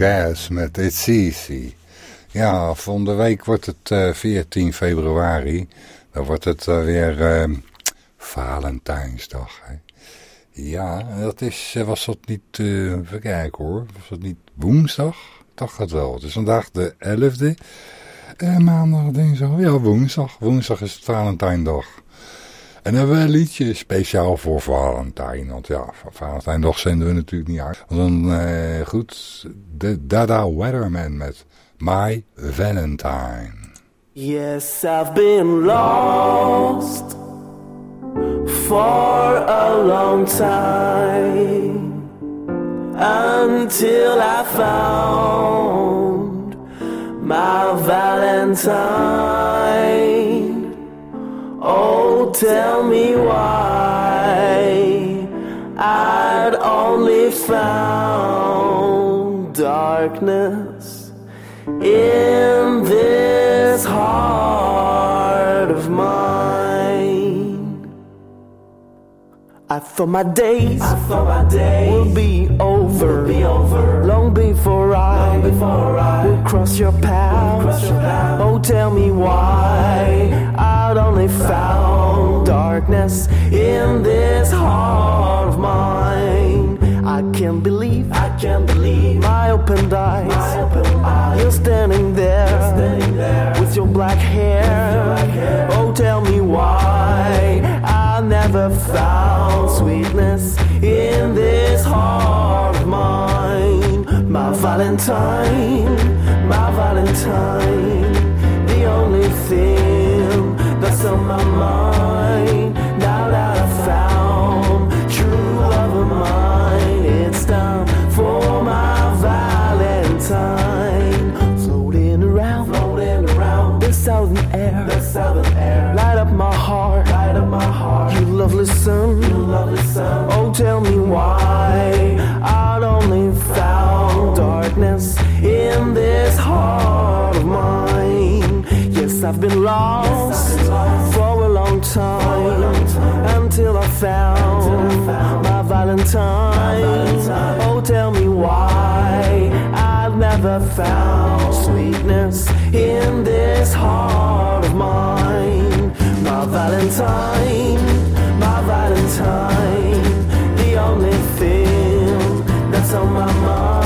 Gas met It's Easy. Ja, volgende week wordt het eh 14 februari. Dan wordt het eh, weer eh, Valentijnsdag. Hè. Ja, dat is, eh, was dat niet, eh even kijken hoor, was dat niet woensdag? Dacht het wel. Het is vandaag de 11e. Eh, maandag, dinsdag, ja woensdag. Woensdag is het Valentijndag. En hebben we een liedje speciaal voor Valentijn. Want ja, Valentijndag zenden we natuurlijk niet uit. Dan, eh, goed, Dada Weatherman met My Valentine. Yes, I've been lost for a long time until I found my Valentine. Oh, tell me why I'd only found darkness in this heart of mine. I thought my days, I thought my days will be over, be over long before I, long before I will cross your path. Cross your path. Oh, tell me why found darkness in this heart of mine. I can't believe, I can't believe my open eyes. My open eyes. You're standing there, You're standing there with your black hair. Your black hair. Oh, tell me why I never found sweetness in this heart of mine. My Valentine, my Valentine, the only thing Now that I found true love of mine, it's time for my Valentine. Floating around, floating around the southern air, the southern air. Light up my heart, light up my heart. You lovely sun. My Oh, tell me why I've never found sweetness in this heart of mine. My Valentine, my Valentine, the only thing that's on my mind.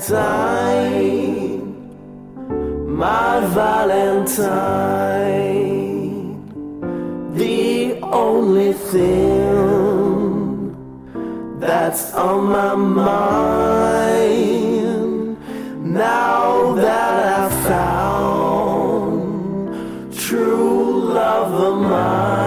Valentine, my Valentine, the only thing that's on my mind. Now that I've found true love of mine,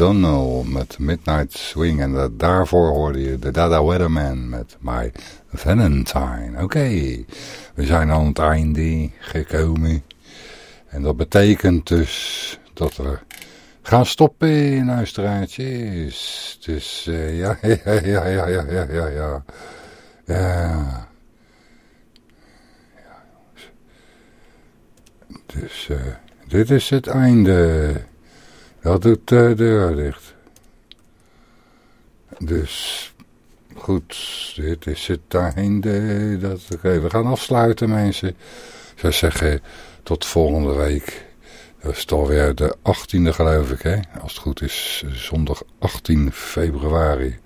Met Midnight Swing. En daarvoor hoorde je de Dada Weatherman met My Valentine. Oké, we zijn aan het einde gekomen. En dat betekent dus dat we gaan stoppen luisteraartjes. Dus uh, ja, ja, ja, ja, ja, ja, ja, ja. Ja. Dus uh, dit is het einde. Dat doet de deur dicht. Dus goed, dit is het einde. Dat, we gaan afsluiten mensen. Ik zou zeggen, tot volgende week. Dat is toch weer de 18e geloof ik, hè? Als het goed is, zondag 18 februari.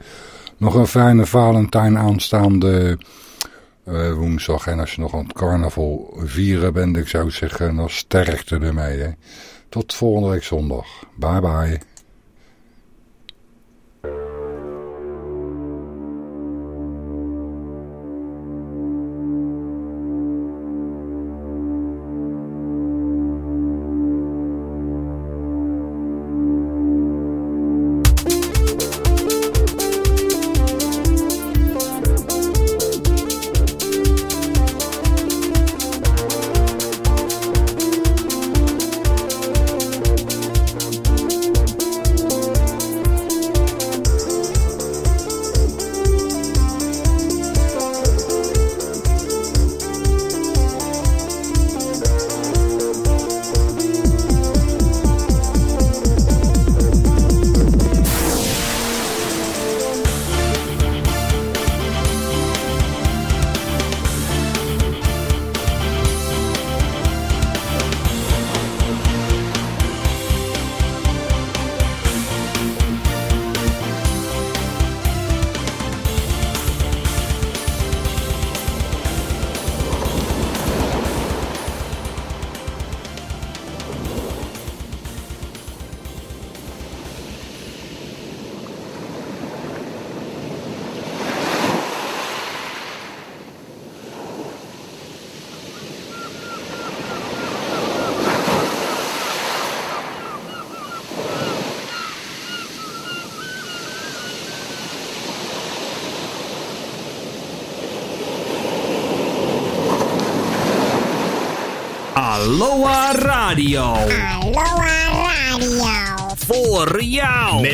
Nog een fijne Valentijn aanstaande uh, woensdag. En als je nog aan het carnaval vieren bent, ik zou zeggen, dan sterkte ermee, hè? Tot volgende week zondag. Bye bye.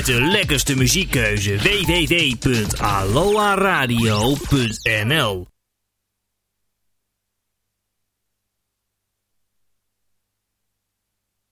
Met de lekkerste muziekkeuze. www.aloha radio.nl